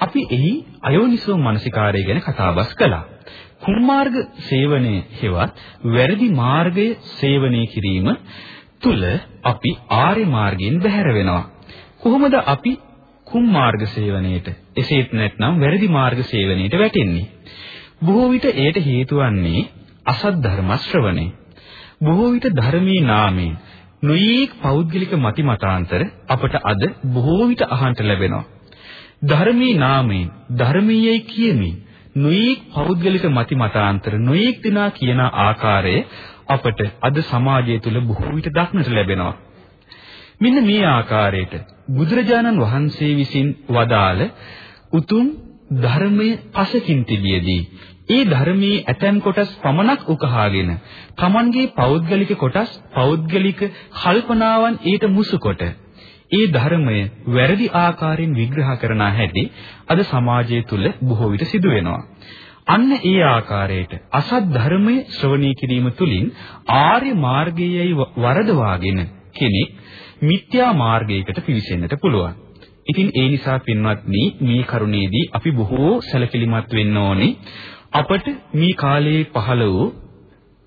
අපි එහි අයෝනිසෝ මනසිකාරය ගැන කතාබස් කළා. කුමාර්ග සේවනයේ හෙවත් වැරදි මාර්ගය සේවනය කිරීම තුල අපි ආර්ය මාර්ගයෙන් බැහැර වෙනවා. කොහොමද අපි කුමාර්ග සේවනයේට එසේත් නැත්නම් වැරදි මාර්ග සේවනයේට වැටෙන්නේ? බොහෝ විට එයට හේතු වන්නේ අසත් ධර්ම ශ්‍රවණය. බොහෝ විට ධර්මී නාමයෙන් නොයේක් පෞද්ගලික මති මතාන්තර අපට අද බොහෝ විට අහන්නට ලැබෙනවා. ධර්මී නාමයෙන් ධර්මීයයි කියමින් නොයේක් පෞද්ගලික මති මතාන්තර නොයේක් දිනා කියන ආකාරය අපට අද සමාජය තුළ බොහෝ විට දක්නට ලැබෙනවා. මෙන්න මේ ආකාරයට බුදුරජාණන් වහන්සේ විසින් වදාළ උතුම් ධර්මයේ පසකින් තිබියදී ඒ ධර්මයේ ඇතැම් කොටස් පමණක් උකහාගෙන Tamanගේ පෞද්ගලික කොටස් පෞද්ගලික කල්පනාවන් ඊට මුසුකොට ඒ ධර්මය වැරදි ආකාරයෙන් විග්‍රහ කරන හැටි අද සමාජය තුල බොහෝ විට සිදු වෙනවා. අන්න ඒ ආකාරයට අසත් ධර්මයේ ශ්‍රවණය කිරීම තුළින් ආර්ය මාර්ගයයි වරදවාගෙන කෙනෙක් මිත්‍යා මාර්ගයකට පිවිසෙන්නට පුළුවන්. ඉතින් ඒ නිසා පින්වත්නි මේ කරුණේදී අපි බොහෝ සැලකිලිමත් වෙන්න ඕනේ. අපට මේ කාලයේ පහළ වූ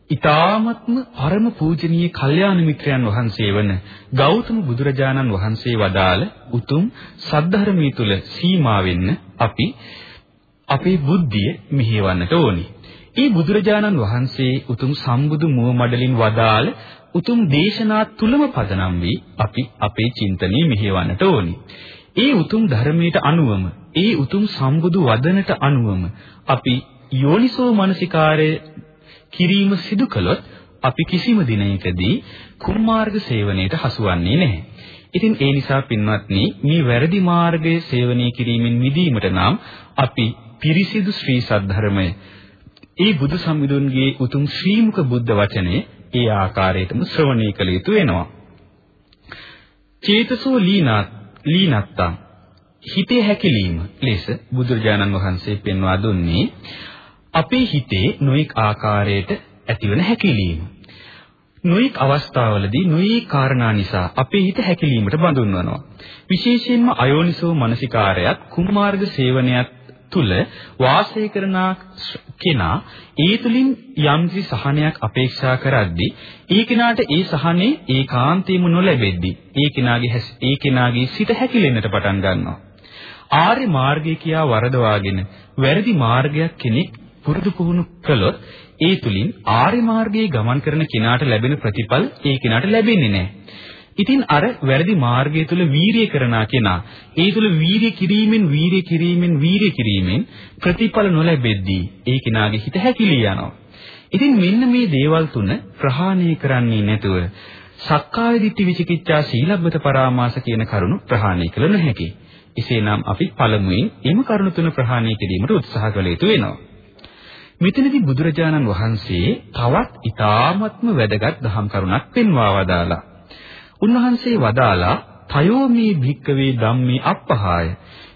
ඊ타මත්ම පරම පූජනීය කල්යාණ මිත්‍රයන් වහන්සේ වන ගෞතම බුදුරජාණන් වහන්සේ වදාළ උතුම් සද්ධර්මයේ තුල සීමා වෙන්න අපි අපේ බුද්ධිය මෙහෙවන්නට ඕනි. ඒ බුදුරජාණන් වහන්සේ උතුම් සම්බුදු මුව මඩලින් වදාළ උතුම් දේශනා තුලම පදනම් වී අපි අපේ චින්තනය මෙහෙවන්නට ඕනි. ඒ උතුම් ධර්මයට අනුවම ඒ උතුම් සම්බුදු වදනට අනුවම අපි යෝනිසෝ මනසිකාරය කිරීම සිදු කළොත් අපි කිසිම දිනයකදී කුමාර්ග සේවනයේට හසුවන්නේ නැහැ. ඉතින් ඒ නිසා පින්වත්නි මේ වැරදි මාර්ගයේ සේවනය කිරීමෙන් මිදීමට නම් අපි පිරිසිදු ශ්‍රී සද්ධර්මය ඒ බුදු සම්මිදුන්ගේ උතුම් ශ්‍රීමුක බුද්ධ වචනේ ඒ ආකාරයටම ශ්‍රවණය කළ යුතු වෙනවා. චේතසෝ ලීනාත් ලීනත්තා හිතේ හැකිලිම ලෙස බුදුරජාණන් වහන්සේ පෙන්වා දුන්නේ අපේ හිතේ නොඑක් ආකාරයට ඇතිවන හැකිලීම. නොඑක් අවස්ථාවලදී නොඑක් කාරණා නිසා අපේ හිත හැකිලීමට බඳුන්වනවා. විශේෂයෙන්ම අයෝනිසෝ මනසිකාරයත් කුමාර්ග සේවනයත් තුල වාසය කරන කෙනා ඒ තුලින් යම්කිසි සහනයක් අපේක්ෂා කරද්දී ඒ කෙනාට ඒ සහනේ ඒකාන්තයෙන්ම නොලැබෙද්දී ඒ කෙනාගේ ඒ කෙනාගේ සිත හැකිලෙන්නට පටන් ගන්නවා. ආර්ය මාර්ගය කියා වරදවාගෙන වැරදි මාර්ගයක් කෙනෙක් පුරුදු පුහුණු කළොත් ඒ තුලින් ආර්ය මාර්ගයේ ගමන් කරන කෙනාට ලැබෙන ප්‍රතිඵල ඒ කෙනාට ලැබෙන්නේ නැහැ. ඉතින් අර වැරදි මාර්ගය තුල වීරිය කරනා කෙනා ඒ තුල වීරිය කිරීමෙන් වීරිය කිරීමෙන් වීරිය කිරීමෙන් ප්‍රතිඵල නොලැබෙද්දී ඒ කෙනාගේ හිත හැකිලී යනවා. ඉතින් මෙන්න මේ දේවල් තුන ප්‍රහාණය කරන්නේ නැතුව සක්කාය දිට්ඨි විචිකිච්ඡා සීලබ්බත පරාමාස කියන කරුණු ප්‍රහාණය කළ නොහැකි. එසේනම් අපි පළමුවෙන් එම කරුණු තුන ප්‍රහාණය කිරීමට උත්සාහ කළ යුතු වෙනවා. මෙතනදී බුදුරජාණන් වහන්සේ තවත් ඊ타ත්ම වැදගත් දහම් කරුණක් පෙන්වා වදාලා. උන්වහන්සේ වදාලා තයෝ මේ භික්කවේ ධම්මේ අප්පහාය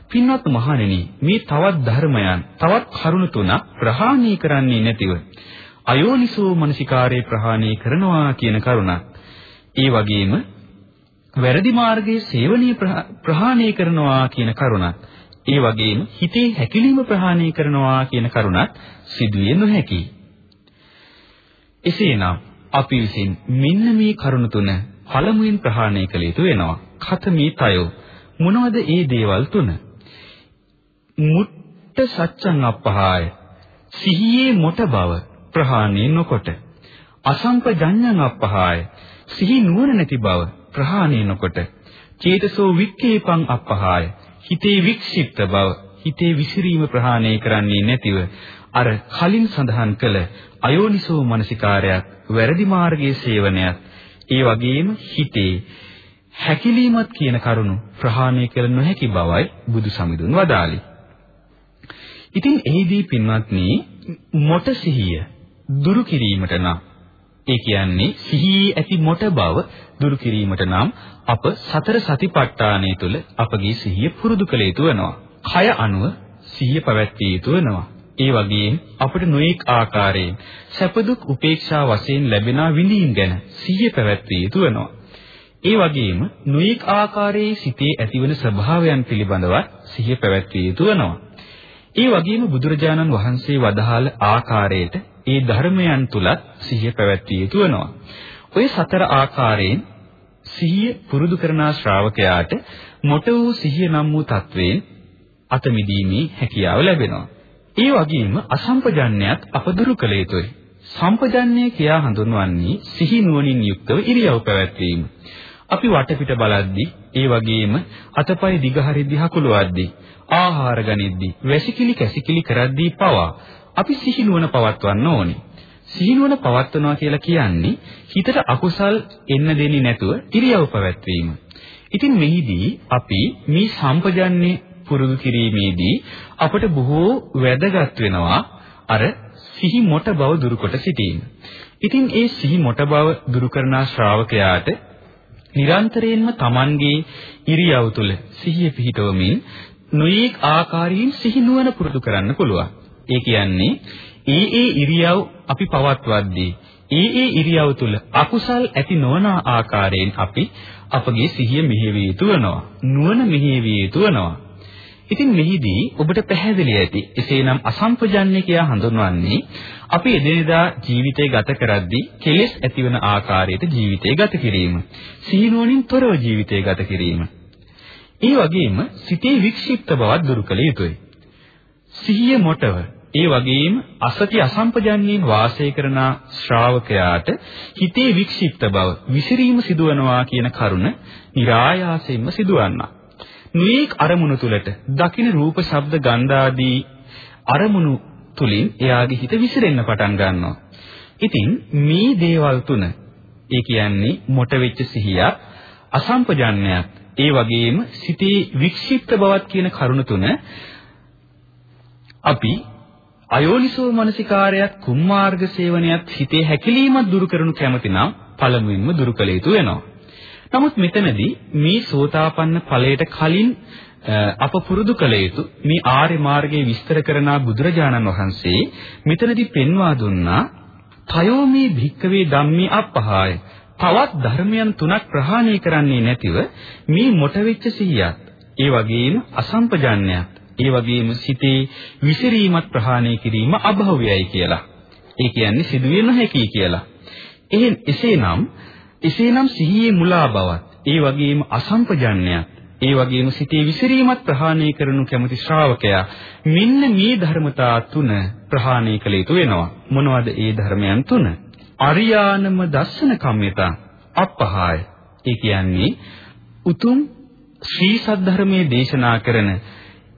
පින්වත් මහණෙනි මේ තවත් ධර්මයන් තවත් කරුණු තුනක් ප්‍රහාණය කරන්නේ නැතිව අයෝනිසෝ මනසිකාරේ ප්‍රහාණය කරනවා කියන කරුණක්. ඒ වගේම වැරදි මාර්ගයේ සේවනීය ප්‍රහාණය කරනවා කියන කරුණත් ඒ වගේම හිතේ හැකිලිම ප්‍රහාණය කරනවා කියන කරුණත් සිදුවේ නොහැකි. එසේනම් අපි විසින් මෙන්න මේ කරුණ තුන පළමුවෙන් ප්‍රහාණය කළ යුතු වෙනවා. කතමී තයෝ මොනවද ඒ දේවල් තුන? මුට්ට සත්‍යං අපහාය සිහියේ මොට බව ප්‍රහාණය නොකොට අසම්පජඤ්ඤං අපහාය සිහි නුවණ නැති බව ප්‍රහාණය නොකොට චේතසෝ වික්කේපං අපහාය හිතේ වික්ෂිප්ත බව හිතේ විසිරීම ප්‍රහාණය කරන්නේ නැතිව අර කලින් සඳහන් කළ අයෝනිසෝ මනසිකාරයක් වැරදි මාර්ගයේ සේවනයක් ඒ වගේම හිතේ හැකිලීමත් කියන කරුණු ප්‍රහාණය කළ නොහැකි බවයි බුදු සමිඳුන් වදාළේ. ඉතින් එහිදී පින්වත්නි මොට සිහිය දුරු කිරීමට නම් ඒ කියන්නේ සිහියේ ඇති මොට බව දුරු කිරීමට නම් අප සතර සතිපට්ඨානය තුළ අපගේ සිහිය පුරුදු කළ යුතු වෙනවා. කය අනුව සිහිය පැවැත්විය යුතු වෙනවා. ඒ වගේම අපිට නොඑක් ආකාරයෙන් සැප දුක් උපේක්ෂා වශයෙන් ලැබෙන විඳීම් ගැන සිහිය පැවැත්විය යුතු වෙනවා. ඒ වගේම නොඑක් ආකාරයේ සිතේ ඇතිවන ස්වභාවයන් පිළිබඳව සිහිය පැවැත්විය යුතු වෙනවා. ඒ වගේම බුදුරජාණන් වහන්සේ වදාළ ආකාරයට ඒ ධර්මයන් තුලත් සිහිය පැවැත්විය යුතු වෙනවා. ඔය සතර ආකාරයෙන් සිහිය පුරුදු කරන ශ්‍රාවකයාට මොට වූ සිහිය නම් වූ තත්වයෙන් අත මිදීමේ හැකියාව ලැබෙනවා. ඒ වගේම අසම්පජන්ණයත් අප දුරු කළ යුතුයි. සම්පජන්ණය කියා හඳුන්වන්නේ සිහි නුවණින් යුක්තව ඉරියව් පැවැත්වීම. අපි වටපිට බලද්දී ඒ වගේම අතපය දිගහරිද්දී හකුලවද්දී ආහාර ගනිද්දී වැසිකිලි කැසිකිලි කරද්දී පවා අපි සිහිනුවන පවත්වන්න ඕනේ. සිහිනුවන පවත්වනවා කියලා කියන්නේ හිතට අකුසල් එන්න දෙන්නේ නැතුව ඉරියව් පැවැත්වීම. ඉතින් මෙහිදී අපි මේ සම්පජන්නේ පුරුදු කිරීමේදී අපට බොහෝ වැදගත් වෙනවා අර සිහි මොට බව දුරුකොට සිටීම. ඉතින් ඒ සිහි මොට බව දුරු කරන ශ්‍රාවකයාට නිරන්තරයෙන්ම Tamanගේ ඉරියව් තුළ සිහිය පිහිටවමින් නොයේක් ආකාරයෙන් සිහි නුවණ පුරුදු කරන්න පුළුවන්. ඒ කියන්නේ ඒ ඒ ඉරියව් අපි පවත්වද්දී ඒ ඒ ඉරියව් තුළ අකුසල් ඇති නොවන ආකාරයෙන් අපි අපගේ සිහිය මෙහෙවිය යුතු වෙනවා. නුවණ මෙහෙවිය යුතු වෙනවා. ඉතින් මෙහිදී ඔබට පැහැදිලි ඇති. එසේනම් අසම්පජන්‍ය කියා හඳුන්වන්නේ අපි එදිනෙදා ජීවිතය ගත කරද්දී කෙලෙස් ඇතිවන ආකාරයට ජීවිතය ගත කිරීම. සිහිනුවණින් තොරව ජීවිතය ගත කිරීම. ඒ වගේම සිතේ වික්ෂිප්ත බවක් දුරු කළ යුතුය. සිහිය මොටව ඒ වගේම අසති අසම්පජන්ණයෙන් වාසය කරන ශ්‍රාවකයාට හිතේ වික්ෂිප්ත බව විසිරීම සිදුවනවා කියන කරුණ નિરાයාසයෙන්ම සිදුවන්නා. මේක අරමුණු තුලට දකින රූප, ශබ්ද, ගන්ධ ආදී අරමුණු තුලින් එයාගේ හිත විසිරෙන්න පටන් ගන්නවා. ඉතින් මේ දේවල් තුන ඒ කියන්නේ මොට වෙච්ච සිහියක්, අසම්පජන්ණයක්, ඒ වගේම සිතේ වික්ෂිප්ත බවක් කියන කරුණ තුන අපි අයෝනිසෝ මනසිකාරයත් කුම්මාර්ග සේවනයත් හිතේ හැකිලීමක් දුරු කරනු කැමති නම් පළමුවෙන්ම දුරු කළ යුතු වෙනවා. නමුත් මෙතනදී මේ සෝතාපන්න ඵලයට කලින් අප පුරුදු කළ යුතු මේ ආර්ය මාර්ගයේ විස්තර කරන බුදුරජාණන් වහන්සේ මෙතනදී පෙන්වා දුන්නා තයෝ මේ භික්කවේ ධම්මේ අපහාය තවත් ධර්මයන් තුනක් ප්‍රහාණය කරන්නේ නැතිව මේ මොට වෙච්ච සිහියත් ඒ වගේම අසම්පජාන්‍යයත් ඒ වගේම සිතේ විසිරීමත් ප්‍රහාණය කිරීම අභව්‍යයි කියලා. ඒ කියන්නේ සිදුවේ නොහැකි කියලා. එහෙන් එසේනම් එසේනම් සිහියේ මුලා බවත් ඒ වගේම අසම්පජන්‍යයත් ඒ වගේම සිතේ විසිරීමත් ප්‍රහාණය කරනු කැමති ශ්‍රාවකයා මෙන්න මේ ධර්මතා තුන ප්‍රහාණය කළ යුතු වෙනවා. මොනවද ඒ ධර්මයන් තුන? අරියානම දස්සන කම්මිතා අපහාය. ඒ කියන්නේ උතුම් ශ්‍රී සද්ධර්මයේ දේශනා කරන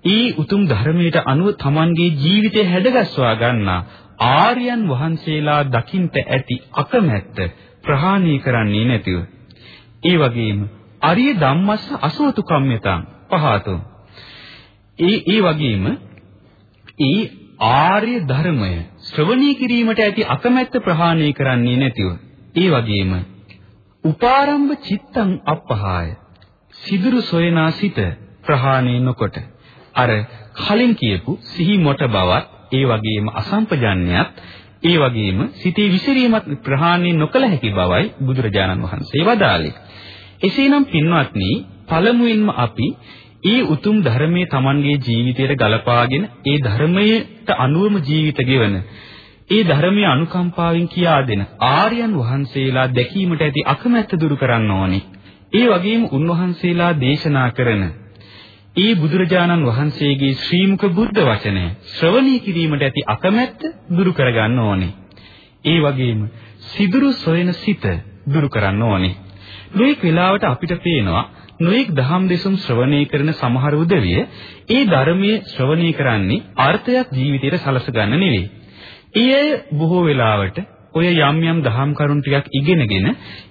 ඒ උතුම් ධර්මයට අනුව Tamanගේ ජීවිතය හැඩගස්වා ගන්නා ආර්යයන් වහන්සේලා දකින්ට ඇති අකමැත්ත ප්‍රහාණය කරන්නේ නැතිව. ඒ වගේම අරිය ධම්මස්ස අසෝතු කම්මිතං පහතෝ. ඒ ඒ වගේම ඒ ආර්ය ධර්මය ශ්‍රවණී කිරීමට ඇති අකමැත්ත ප්‍රහාණය කරන්නේ නැතිව. ඒ වගේම උපාරම්භ චිත්තං අපහාය සිදුරු සොයනා සිත ප්‍රහාණය නොකොට. අර කලින් කියපු සිහි මොට බවත් ඒ වගේම අසම්පජන්‍යත් ඒ වගේම සිතේ විසිරීමත් ප්‍රහාණය නොකළ හැකි බවයි බුදුරජාණන් වහන්සේ වදාළේ. එසේනම් පින්වත්නි පළමුවෙන්ම අපි ඒ උතුම් ධර්මයේ Tamanගේ ජීවිතයට ගලපාගෙන ඒ ධර්මයට අනුවම ජීවිත ගෙවන ඒ ධර්මයේ අනුකම්පාවෙන් කියා දෙන ආර්යයන් වහන්සේලා දැකීමට ඇති අකමැත්ත දුරු කරන්න ඕනේ. ඒ වගේම උන්වහන්සේලා දේශනා කරන ඒ බුදුරජාණන් වහන්සේගේ ශ්‍රීමුක බුද්ධ වචනය ශ්‍රවණී කිරීමට ඇති අකමැත්ත දුරු කරගන්න ඕනේ. ඒ වගේම සිදුරු සොයන සිත දුරු කරන්න ඕනේ. මේක වෙලාවට අපිට පේනවා නොඑක් දහම් දෙසුම් ශ්‍රවණය කරන සමහර උදවිය ඒ ධර්මයේ ශ්‍රවණය කරන්නේ අර්ථයක් ජීවිතයට සලස ගන්න නෙවෙයි. ඒ බොහෝ වෙලාවට ඔය යම් යම් දහම් කරුණු ටිකක් ඉගෙනගෙන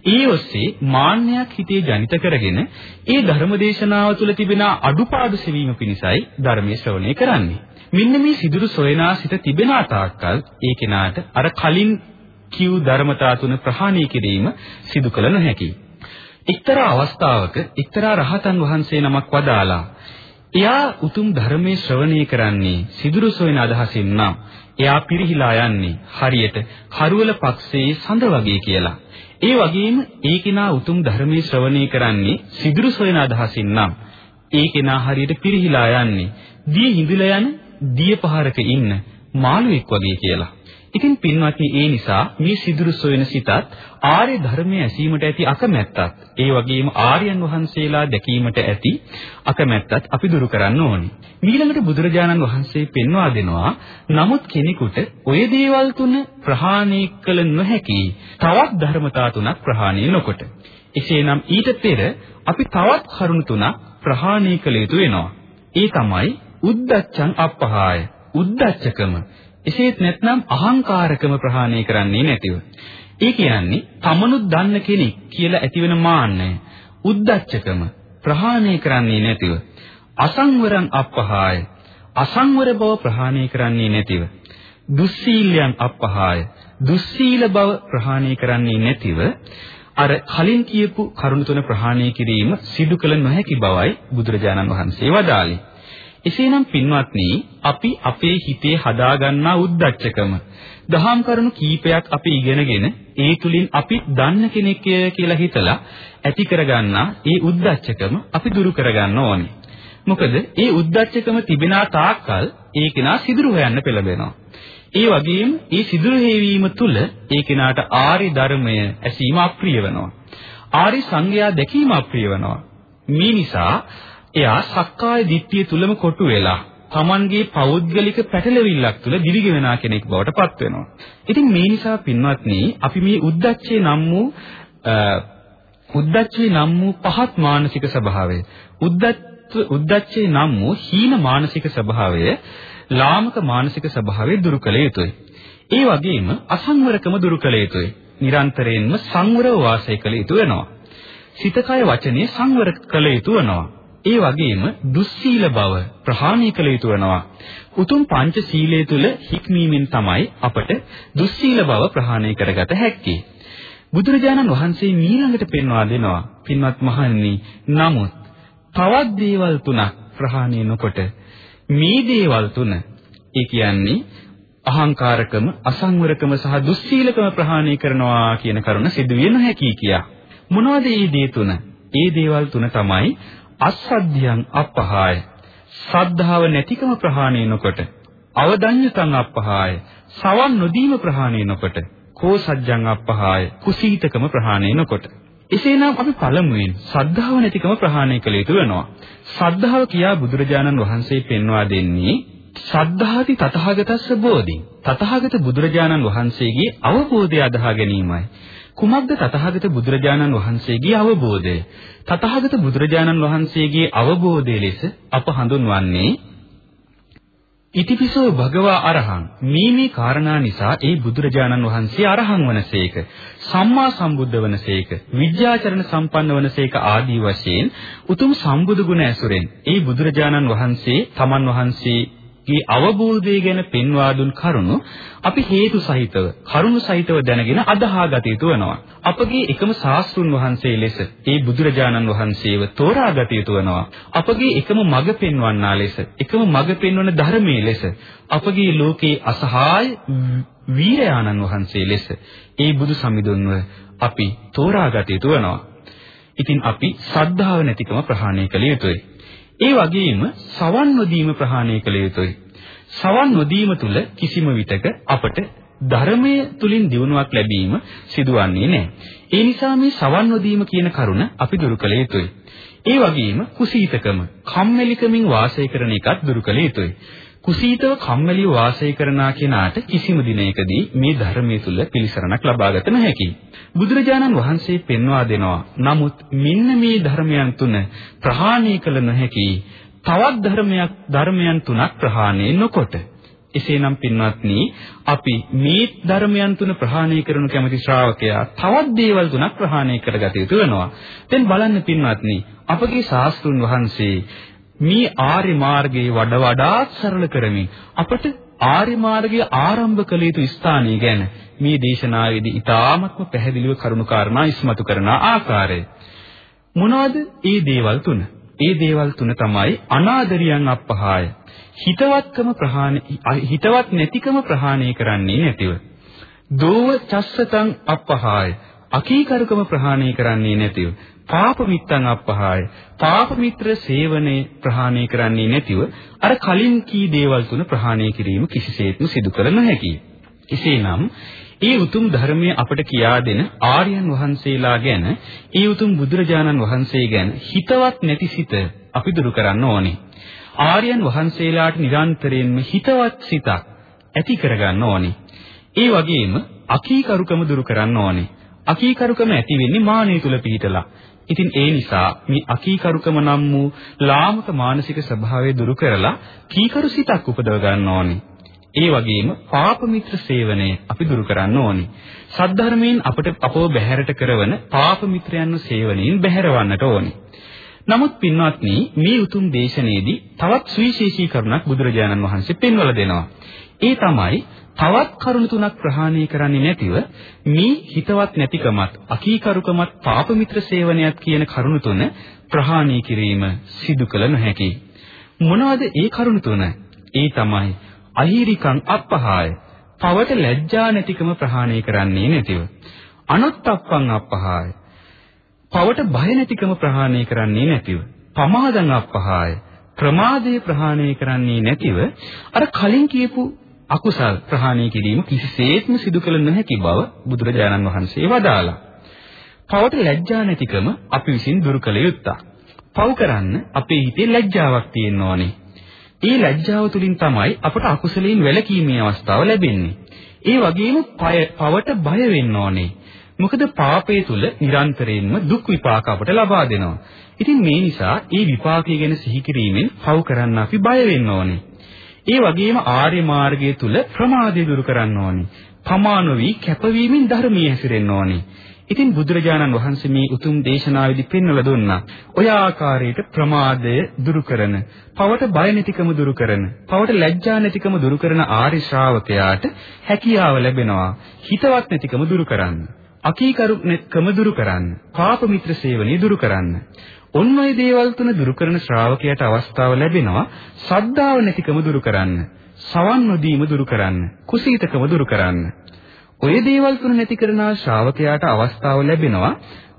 ඒ ඔස්සේ මාන්නයක් හිතේ ජනිත කරගෙන ඒ ධර්මදේශනාව තුළ තිබෙන අඩුපාඩු සෙවීම පිණිසයි ධර්මයේ ශ්‍රවණය කරන්නේ. මෙන්න මේ සිදුරු සොයනා සිට තිබෙන තාක්කල් ඒ කෙනාට අර කලින් කිව් ධර්මතා තුන ප්‍රහාණය කිරීම සිදු කළ නොහැකියි. එක්තරා අවස්ථාවක එක්තරා රහතන් වහන්සේ නමක් වදාලා එයා උතුම් ධර්මයේ ශ්‍රවණය කරන්නේ සිදුරු සොයන අදහසින් නම් එයා පිරිහිලා යන්නේ හරියට කරුවල පක්ෂයේ සඳ වගේ කියලා. ඒ වගේම ඒ කෙනා උතුම් ධර්මයේ ශ්‍රවණය කරන්නේ සිදුරු සොයන අදහසින් නම් ඒ කෙනා හරියට පිරිහිලා යන්නේ දිය හිඳිලා යන දිය පහරක ඉන්න මාළුවෙක් වගේ කියලා. ඉතින් පින්වත්නි ඒ නිසා මේ සිදුරු සොයන සිතත් ආර්ය ධර්මයේ ඇසීමට ඇති අකමැත්තත් ඒ වගේම ආර්යයන් වහන්සේලා දැකීමට ඇති අකමැත්තත් අපි දුරු කරන්න ඕනේ. ඊළඟට බුදුරජාණන් වහන්සේ පෙන්වා දෙනවා නමුත් කෙනෙකුට ওই දේවල් තුන ප්‍රහාණය කළ නොහැකි තවත් ධර්මතා තුනක් ප්‍රහාණය නොකොට. එසේනම් ඊට පෙර අපි තවත් කරුණු තුනක් ප්‍රහාණය කළ යුතු වෙනවා. ඒ තමයි උද්දච්චං අපහාය. උද්දච්චකම එසේත් නැත්නම් අහංකාරකම ප්‍රහාණය කරන්නේ නැතිව. ඒ කියන්නේ තමනුත් දන්න කෙනෙක් කියලා ඇතිවෙන මාන්නය, උද්දච්චකම ප්‍රහාණය කරන්නේ නැතිව. අසංවරං අපහාය. අසංවර බව ප්‍රහාණය කරන්නේ නැතිව. දුස්සීලයන් අපහාය. දුස්සීල බව ප්‍රහාණය කරන්නේ නැතිව අර කලින් කියපු කරුණු තුන ප්‍රහාණය කිරීම සිදු කළ නොහැකි බවයි බුදුරජාණන් වහන්සේ වදාළේ. එසේනම් පින්වත්නි අපි අපේ හිතේ හදාගන්නා උද්දච්චකම දහම් කරුණු කීපයක් අපි ඉගෙනගෙන ඒ තුලින් අපි දන්න කෙනෙක් කියලා හිතලා ඇති කරගන්නා ඒ උද්දච්චකම අපි දුරු කරගන්න ඕනේ. මොකද ඒ උද්දච්චකම තිබෙන තාක්කල් ඒ කෙනා සිදුරු හොයන්න පෙළඹෙනවා. ඒ වගේම ඒ සිදුරු හේවීම තුළ ඒ කෙනාට ආරි ධර්මය ඇසීම අප්‍රිය වෙනවා. ආරි සංගයා දැකීම අප්‍රිය වෙනවා. මේ නිසා එයා සක්කාය දිට්ඨිය තුලම කොටු වෙලා Tamanගේ පෞද්ගලික පැටලෙවිල්ලක් තුල දිවිගෙනා කෙනෙක් බවට පත් වෙනවා. ඉතින් මේ නිසා පින්වත්නි අපි මේ උද්දච්චේ නම් වූ උද්දච්චේ නම් වූ පහත් මානසික ස්වභාවය උද්දච්ච උද්දච්චේ නම් වූ හීන මානසික ස්වභාවය ලාමක මානසික ස්වභාවය දුරු කළ යුතුයි. ඒ වගේම අසංවරකම දුරු කළ යුතුයි. නිරන්තරයෙන්ම සංවරව වාසය කළ යුතු වෙනවා. සිතකය වචනේ සංවර කළ යුතු වෙනවා. ඒ වගේම දුස්සීල බව ප්‍රහාණය කළ යුතු වෙනවා. උතුම් පංච සීලය තුල හික්මීමෙන් තමයි අපට දුස්සීල බව ප්‍රහාණය කරගත හැක්කේ. බුදුරජාණන් වහන්සේ ඊළඟට පෙන්වා දෙනවා. පින්වත් මහණනි, නමුත් තවත් දේවල් තුනක් ප්‍රහාණය නොකොට මේ දේවල් තුන ඒ කියන්නේ අහංකාරකම, අසංවරකම සහ දුස්සීලකම ප්‍රහාණය කරනවා කියන කරුණ සිදුවිය නොහැකි කියා. මොනවද මේ දේ තුන? ඒ දේවල් තුන තමයි අස්සද්ධියං අපහාය සද්ධාව නැතිකම ප්‍රහාණය නොකොට අවදඤ්ඤතං අපහාය සවන් නොදීම ප්‍රහාණය නොකොට කෝසජ්ජං අපහාය කුසීතකම ප්‍රහාණය නොකොට එසේනම් අපි පළමුවෙන් සද්ධාව නැතිකම ප්‍රහාණය කළ යුතු වෙනවා. සද්ධාව කියා බුදුරජාණන් වහන්සේ පෙන්වා දෙන්නේ සද්ධාති තථාගතස්ස බෝධි. තථාගත බුදුරජාණන් වහන්සේගේ අවබෝධය අදහා ගැනීමයි. කුමක්ද තථාගත බුදුරජාණන් වහන්සේගේ අවබෝධය? තථාගත බුදුරජාණන් වහන්සේගේ අවබෝධය ලෙස අප හඳුන්වන්නේ ඉතිපිසෝ භගවා අරහං මේ මේ කාරණා නිසා ඒ බුදුරජාණන් වහන්සේ අරහං වනසේක සම්මා සම්බුද්ධ වනසේක විද්‍යාචරණ සම්පන්න වනසේක ආදී වශයෙන් උතුම් සම්බුදු ගුණ ඇසුරෙන් ඒ බුදුරජාණන් වහන්සේ තමන් වහන්සේ ඒ අවබෝධය ගැන පෙන්වා දුන් කරුණු අපි හේතු සහිතව කරුණු සහිතව දැනගෙන අදහා ගත යුතු වෙනවා. අපගේ එකම ශාස්ත්‍රුන් වහන්සේ ලෙස ඒ බුදුරජාණන් වහන්සේව තෝරා ගත යුතු වෙනවා. අපගේ එකම මඟ පෙන්වන්නා ලෙස එකම මඟ පෙන්වන ධර්මයේ ලෙස අපගේ ලෝකේ අසහාය වීරයාණන් වහන්සේ ලෙස ඒ බුදු සමිඳුන්ව අපි තෝරා ගත යුතු වෙනවා. ඉතින් අපි සද්ධාව නැතිකම ප්‍රහාණය කළ යුතුයි. ඒ වගේම සවන් නොදීම ප්‍රහාණය කළ යුතුයි. සවන් නොදීම තුල කිසිම විටක අපට ධර්මයේ තුලින් දියුණුවක් ලැබීම සිදුවන්නේ නැහැ. ඒ නිසා මේ සවන් නොදීම කියන කරුණ අපි දුරු කළ යුතුයි. ඒ වගේම කුසීතකම, කම්මැලිකමින් වාසය කරන එකත් දුරු කළ යුතුයි. කුසීතව කම්මැලිව වාසය කරනා කෙනාට කිසිම දිනයකදී මේ ධර්මයේ තුල පිළිසරණක් ලබාගත නොහැකි. බුදුරජාණන් වහන්සේ පෙන්වා දෙනවා. නමුත් මෙන්න මේ ධර්මයන් තුන ප්‍රහාණය කළ නොහැකි තවත් ධර්මයක් ධර්මයන් තුනක් ප්‍රහාණය නොකොට එසේනම් පින්වත්නි අපි මේ ධර්මයන් තුන ප්‍රහාණය කරනු කැමති ශ්‍රාවකයා තවත් දේවල් තුනක් ප්‍රහාණය කරගත යුතු වෙනවා. දැන් බලන්න පින්වත්නි අපගේ ශාස්ත්‍රුන් වහන්සේ මේ ආර්ය මාර්ගයේ වඩා වඩාත් සරල කරමින් අපට ආර්ය මාර්ගය ආරම්භ කළ යුතු ස්ථානය ගැන මේ දේශනාවේදී ඉතාමත්ම පැහැදිලිව කරුණු කාරණා ඉස්මතු කරන ආකාරය මොනවද? ඒ දේවල් තුන. ඒ දේවල් තුන තමයි අනාදරියන් අපහාය. හිතවත්කම ප්‍රහාණය හිතවත් නැතිකම ප්‍රහාණය කරන්නේ නැතිව. දෝව චස්සතං අපහාය. අකීකරුකම ප්‍රහාණය කරන්නේ නැතිව. පාප මිත්තන් අපහාය පාප මිත්‍ර සේවනයේ ප්‍රහාණය කරන්නේ නැතිව අර කලින් කී දේවල් තුන ප්‍රහාණය කිරීම කිසිසේත්ම සිදු කළ නොහැකි. එසේනම් ඒ උතුම් ධර්මයේ අපට කියා දෙන ආර්යයන් වහන්සේලා ගැන ඒ උතුම් බුදුරජාණන් වහන්සේ ගැන හිතවත් නැති සිත අපි දුරු කරන්න ඕනේ. ආර්යයන් වහන්සේලාට නිරන්තරයෙන්ම හිතවත් සිතක් ඇති කරගන්න ඕනේ. ඒ වගේම අකීකරුකම දුරු කරන්න ඕනේ. අකීකරුකම ඇති වෙන්නේ මානෙ තුල පිහිටලා. ඉතින් ඒ නිසා මේ අකීකරුකම නම් වූ ලාමක මානසික ස්වභාවය දුරු කරලා කීකරු සිතක් උපදව ගන්න ඕනේ. ඒ වගේම පාප මිත්‍ර සේවනය අපි දුරු කරන්න ඕනේ. සද්ධර්මයෙන් අපට අපව බැහැරට කරවන පාප මිත්‍රයන්ව සේවනයෙන් බැහැරවන්නට ඕනේ. නමුත් පින්වත්නි මේ උතුම් දේශනයේදී තවත් සුවිශේෂී කරුණක් බුදුරජාණන් වහන්සේ පෙන්වලා දෙනවා. ඒ තමයි තවත් කරුණු තුනක් ප්‍රහාණය කරන්නේ නැතිව මේ හිතවත් නැතිකමත් අකීකරුකමත් පාප මිත්‍ර සේවනයත් කියන කරුණු තුන ප්‍රහාණය කිරීම සිදු කළ නොහැකි. මොනවද ඒ කරුණු තුන? ඒ තමයි අහිරිකං අපහාය. පවට ලැජ්ජා නැතිකම ප්‍රහාණය කරන්නේ නැතිව. අනුත්ප්පං අපහාය. පවට බය නැතිකම ප්‍රහාණය කරන්නේ නැතිව. පමාදං අපහාය. ප්‍රමාදය ප්‍රහාණය කරන්නේ නැතිව අර කලින් කියපු අකුසල් ප්‍රහාණය කිරීම කිසිසේත්ම සිදු කළ නොහැකි බව බුදුරජාණන් වහන්සේ වදාළා. පවට ලැජ්ජා නැතිකම අපි විසින් දුරු කළ යුත්තක්. පව් කරන්න අපේ හිතේ ලැජ්ජාවක් තියෙන්න ඕනේ. ඒ ලැජ්ජාව තුලින් තමයි අපට අකුසලයෙන් වැළකීමේ අවස්ථාව ලැබෙන්නේ. ඒ වගේම පවට බය වෙන්න ඕනේ. මොකද පාපය තුල නිරන්තරයෙන්ම දුක් විපාක අපට ලබා දෙනවා. ඉතින් මේ නිසා ඒ විපාකය ගැන සිහි කිරීමෙන් පව් කරන්න අපි බය වෙන්න ඕනේ. ඒ වගේම ආර්ය මාර්ගය තුල ප්‍රමාදය දුරු කරන්න ඕනේ. පමානොවි කැපවීමෙන් ධර්මයේ හැසිරෙන්න ඕනේ. ඉතින් බුදුරජාණන් වහන්සේ මේ උතුම් දේශනාවේදී පෙන්වලා දුන්නා. ඔය ආකාරයට ප්‍රමාදය දුරු කරන, පවට බය නැතිකම දුරු කරන, පවට ලැජ්ජා නැතිකම දුරු කරන ආර්ය ශ්‍රාවකයාට හැකියාව ලැබෙනවා. හිතවත් නැතිකම දුරු කරන්න. අකීකරුකම දුරු කරන්න. පාප මිත්‍ර සේවනය දුරු කරන්න. ඔන්න ඔය දේවල් තුන දුරු කරන ශ්‍රාවකයාට අවස්ථාව ලැබෙනවා. සද්ධාව නැතිකම දුරු කරන්න, සවන් නොදීම දුරු කරන්න, කුසීතකම දුරු කරන්න. ඔය දේවල් තුන නැති කරන ශ්‍රාවකයාට අවස්ථාව ලැබෙනවා.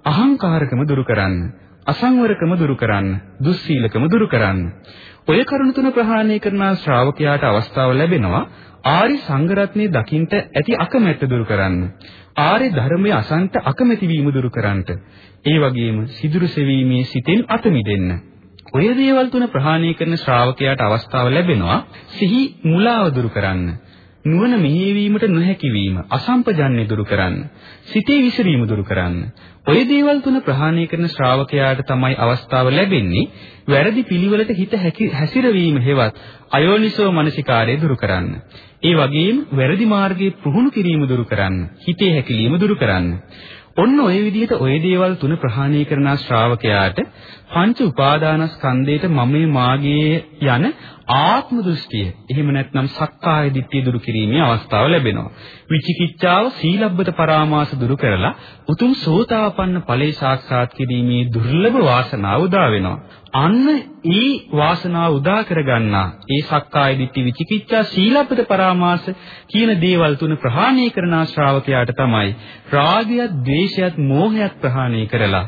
අහංකාරකම දුරු කරන්න, අසංවරකම දුරු කරන්න, දුස්සීලකම දුරු කරන්න. ඔය කරුණු තුන ප්‍රහාණය කරන ශ්‍රාවකයාට අවස්ථාව ලැබෙනවා. ආරි සංඝරත්නයේ දකින්ට ඇති අකමැත්ත දුරු කරන්න. ආරි ධර්මයේ අසන්ත අකමැති වීම දුරු කරන්නට. ඒ වගේම සිදුරු සෙවීමේ සිතෙන් අත මිදෙන්න. ඔය දේවල් තුන ප්‍රහාණය කරන ශ්‍රාවකයාට අවස්ථාව ලැබෙනවා සිහි මුලාව දුරු කරන්න. නුවණ මෙහෙයවීමට නොහැකි වීම, අසම්පජන්‍ය දුරු කරන්න, සිතේ විසිරීම දුරු කරන්න. ඔය දේවල් තුන ප්‍රහාණය කරන ශ්‍රාවකයාට තමයි අවස්ථාව ලැබෙන්නේ වැරදි පිළිවෙලට හිත හැසිරවීම හේවත් අයෝනිසෝ මනසිකාරය දුරු කරන්න. ඒ වගේම වැරදි මාර්ගයේ පුහුණු කිරීම දුරු කරන්න, හිතේ හැකිලිම දුරු කරන්න. ඔන්න ඔය විදිහට ඔය දේවල් තුන ප්‍රහාණය කරන ශ්‍රාවකයාට පංච උපාදානස්කන්ධයට මමේ මාගේ යන ආත්ම දෘෂ්ටිය එහෙම නැත්නම් සක්කාය දිට්ඨිය දුරු කිරීමේ අවස්ථාව ලැබෙනවා. විචිකිච්ඡාව සීලබ්බත පරාමාස දුරු කරලා උතුම් සෝතාපන්න ඵලේ සාක්ෂාත් කිරීමේ දුර්ලභ වාසනාව උදා වෙනවා. අන්න ඒ වාසනාව උදා කරගන්නා ඒ සක්කාය දිට්ඨි විචිකිච්ඡා සීලබ්බත පරාමාස කියන දේවල් තුන ප්‍රහාණය කරන ශ්‍රාවකයාට තමයි රාගයත්, ද්වේෂයත්, මෝහයත් ප්‍රහාණය කරලා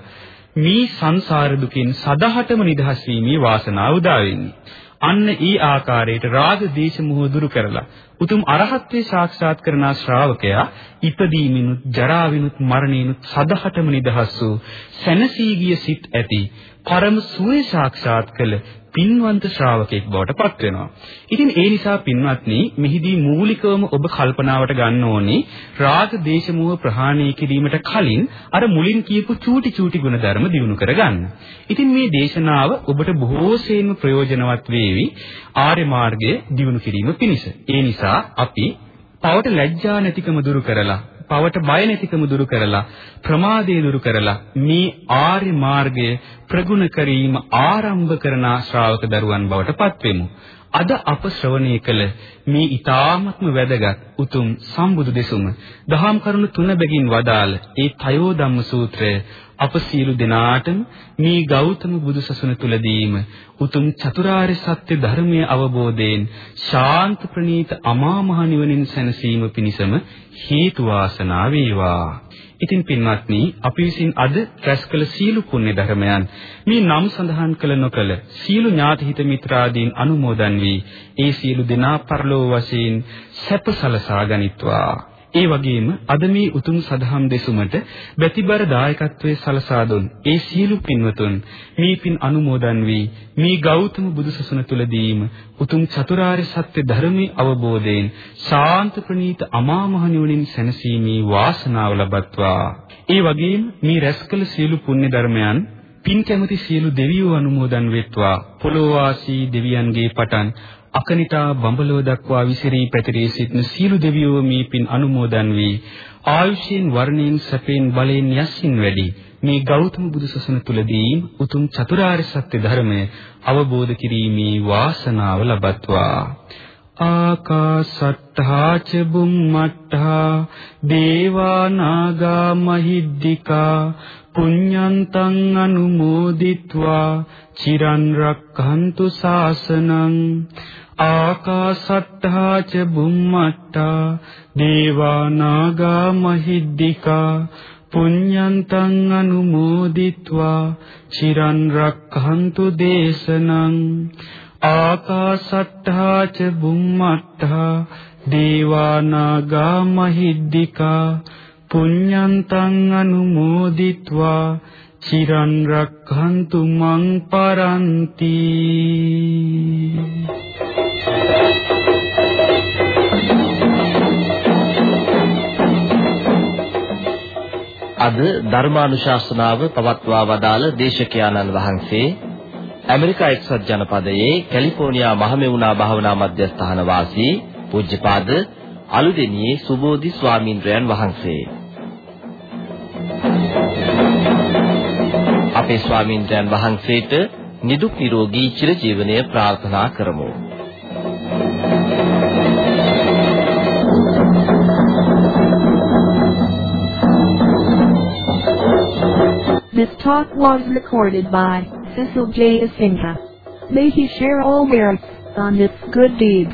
මේ සංසාර දුකින් සදහටම නිදහස් වීමේ වාසනාව උදා වෙන්නේ. අන්න ඒ ආකාරයට රාග දේශ මොහ දුරු කරලා උතුම් අරහත්ත්වේ සාක්ෂාත් කරන ශ්‍රාවකයා ඉපදීමිනුත් ජරාවිනුත් මරණිනුත් සදහටම නිදහස් වූ සැනසීගිය සිත් ඇති පරම සුවේ සාක්ෂාත් කළ පින්වන්ත ශ්‍රාවකෙක් බවට පත් වෙනවා. ඉතින් ඒ නිසා පින්වත්නි මෙහිදී මූලිකවම ඔබ කල්පනාවට ගන්න ඕනේ රාග දේශ මොහ ප්‍රහාණය කිරීමට කලින් අර මුලින් කියපු චූටි චූටි ගුණධර්ම දිනු කරගන්න. ඉතින් මේ දේශනාව ඔබට බොහෝසෙයින්ම ප්‍රයෝජනවත් වේවි ආර්ය මාර්ගය දිනු කිරීම පිණිස. ඒ නිසා අපි පවට ලැජ්ජා නැතිකම දුරු කරලා පවට බය නැතිකම දුරු කරලා ප්‍රමාදය දුරු කරලා මේ ආර්ය මාර්ගය ප්‍රගුණ කිරීම ආරම්භ කරන ශ්‍රාවක දරුවන් බවට පත්වෙමු. අද අප ශ්‍රවණය කළ මේ ඊ타ත්ම වැදගත් උතුම් සම්බුදු දෙසුම දහම් කරුණු තුන බැගින් වදාළ ඒ තයෝ ධම්ම සූත්‍රය අප සියලු දෙනාටම මේ ගෞතම බුදුසසුන තුලදීම උතුම් චතුරාර්ය සත්‍ය ධර්මයේ අවබෝධයෙන් ශාන්ත ප්‍රණීත අමා මහ නිවනින් සැනසීම පිණිසම හේතු වාසනා වේවා. ඉතින් පින්වත්නි අපි විසින් අද රැස් කළ සීල පුණ්‍ය ධර්මයන් මේ නම් සඳහන් කළ නොකළ සීල ඥාතිහිත මිත්‍රාදීන් අනුමෝදන් වී ඒ සීල දෙනා පරලෝ වශයෙන් සැපසලසා ගනිත්වා. ඒ වගේම අද මේ උතුම් සදහම් දෙසුමට බැතිබර දායකත්වයේ සලසා දුන් ඒ සියලු පින්වතුන් මේ පින් අනුමෝදන් වී මේ ගෞතම බුදුසසුන තුලදීම උතුම් චතුරාර්ය සත්‍ය ධර්මයේ අවබෝධයෙන් ශාන්ත ප්‍රණීත අමා මහ නිවනින් සැනසීමේ වාසනාව ලබත්වා. ඒ වගේම මේ රැස්කල සියලු පුණ්‍ය ධර්මයන් පින් කැමති සියලු දෙවියෝ අනුමෝදන් වෙත්වා. පොළොවාසී දෙවියන්ගේ පටන් අකනිටා බඹලව දක්වා විසිරී පැතිරී සිටින සීල දෙවියෝ මේ පින් අනුමෝදන් වී ආයුෂයෙන් වර්ණයෙන් සැපෙන් බලයෙන් යස්සින් වැඩි මේ ගෞතම බුදුසසුන තුලදී උතුම් චතුරාර්ය සත්‍ය ධර්මය අවබෝධ කිරීමේ වාසනාව ලබත්වා. ආකාසට්ඨා ච බුම්මට්ඨා දේවා නාග මහිද්దికා පුඤ්ඤන්තං අනුමෝදිත්වා චිරන් රක්ඛන්තු ශාසනං ආකාසට්ඨා ච බුම්මට්ඨා දේවා නාග මහිද්దికා පුඤ්ඤන්තං අනුමෝදිත්වා චිරන් රක්ඛන්තු දේශනං. ආකාසට්ඨා ච බුම්මට්ඨා දේවා නාග මහිද්దికා පුඤ්ඤන්තං අනුමෝදිත්වා චිරන් රක්ඛන්තු මං පරන්ති. අද ධර්මානුශාසනාව පවත්වා වදාළ දේශකයාණන් වහන්සේ ඇමරිකා එක්සත් ජනපදයේ කැලිෆෝනියා මහමෙවුනා භාවනා මධ්‍යස්ථාන වාසී පූජ්‍යපාද අලුදෙනියේ සුබෝධි ස්වාමීන්ද්‍රයන් වහන්සේ අපේ ස්වාමීන්ද්‍රයන් වහන්සේට නිදුක් නිරෝගී චිරජීවනය ප්‍රාර්ථනා කරමු. This talk was recorded by Cecil J. Asinga. May he share all merits on this good deed.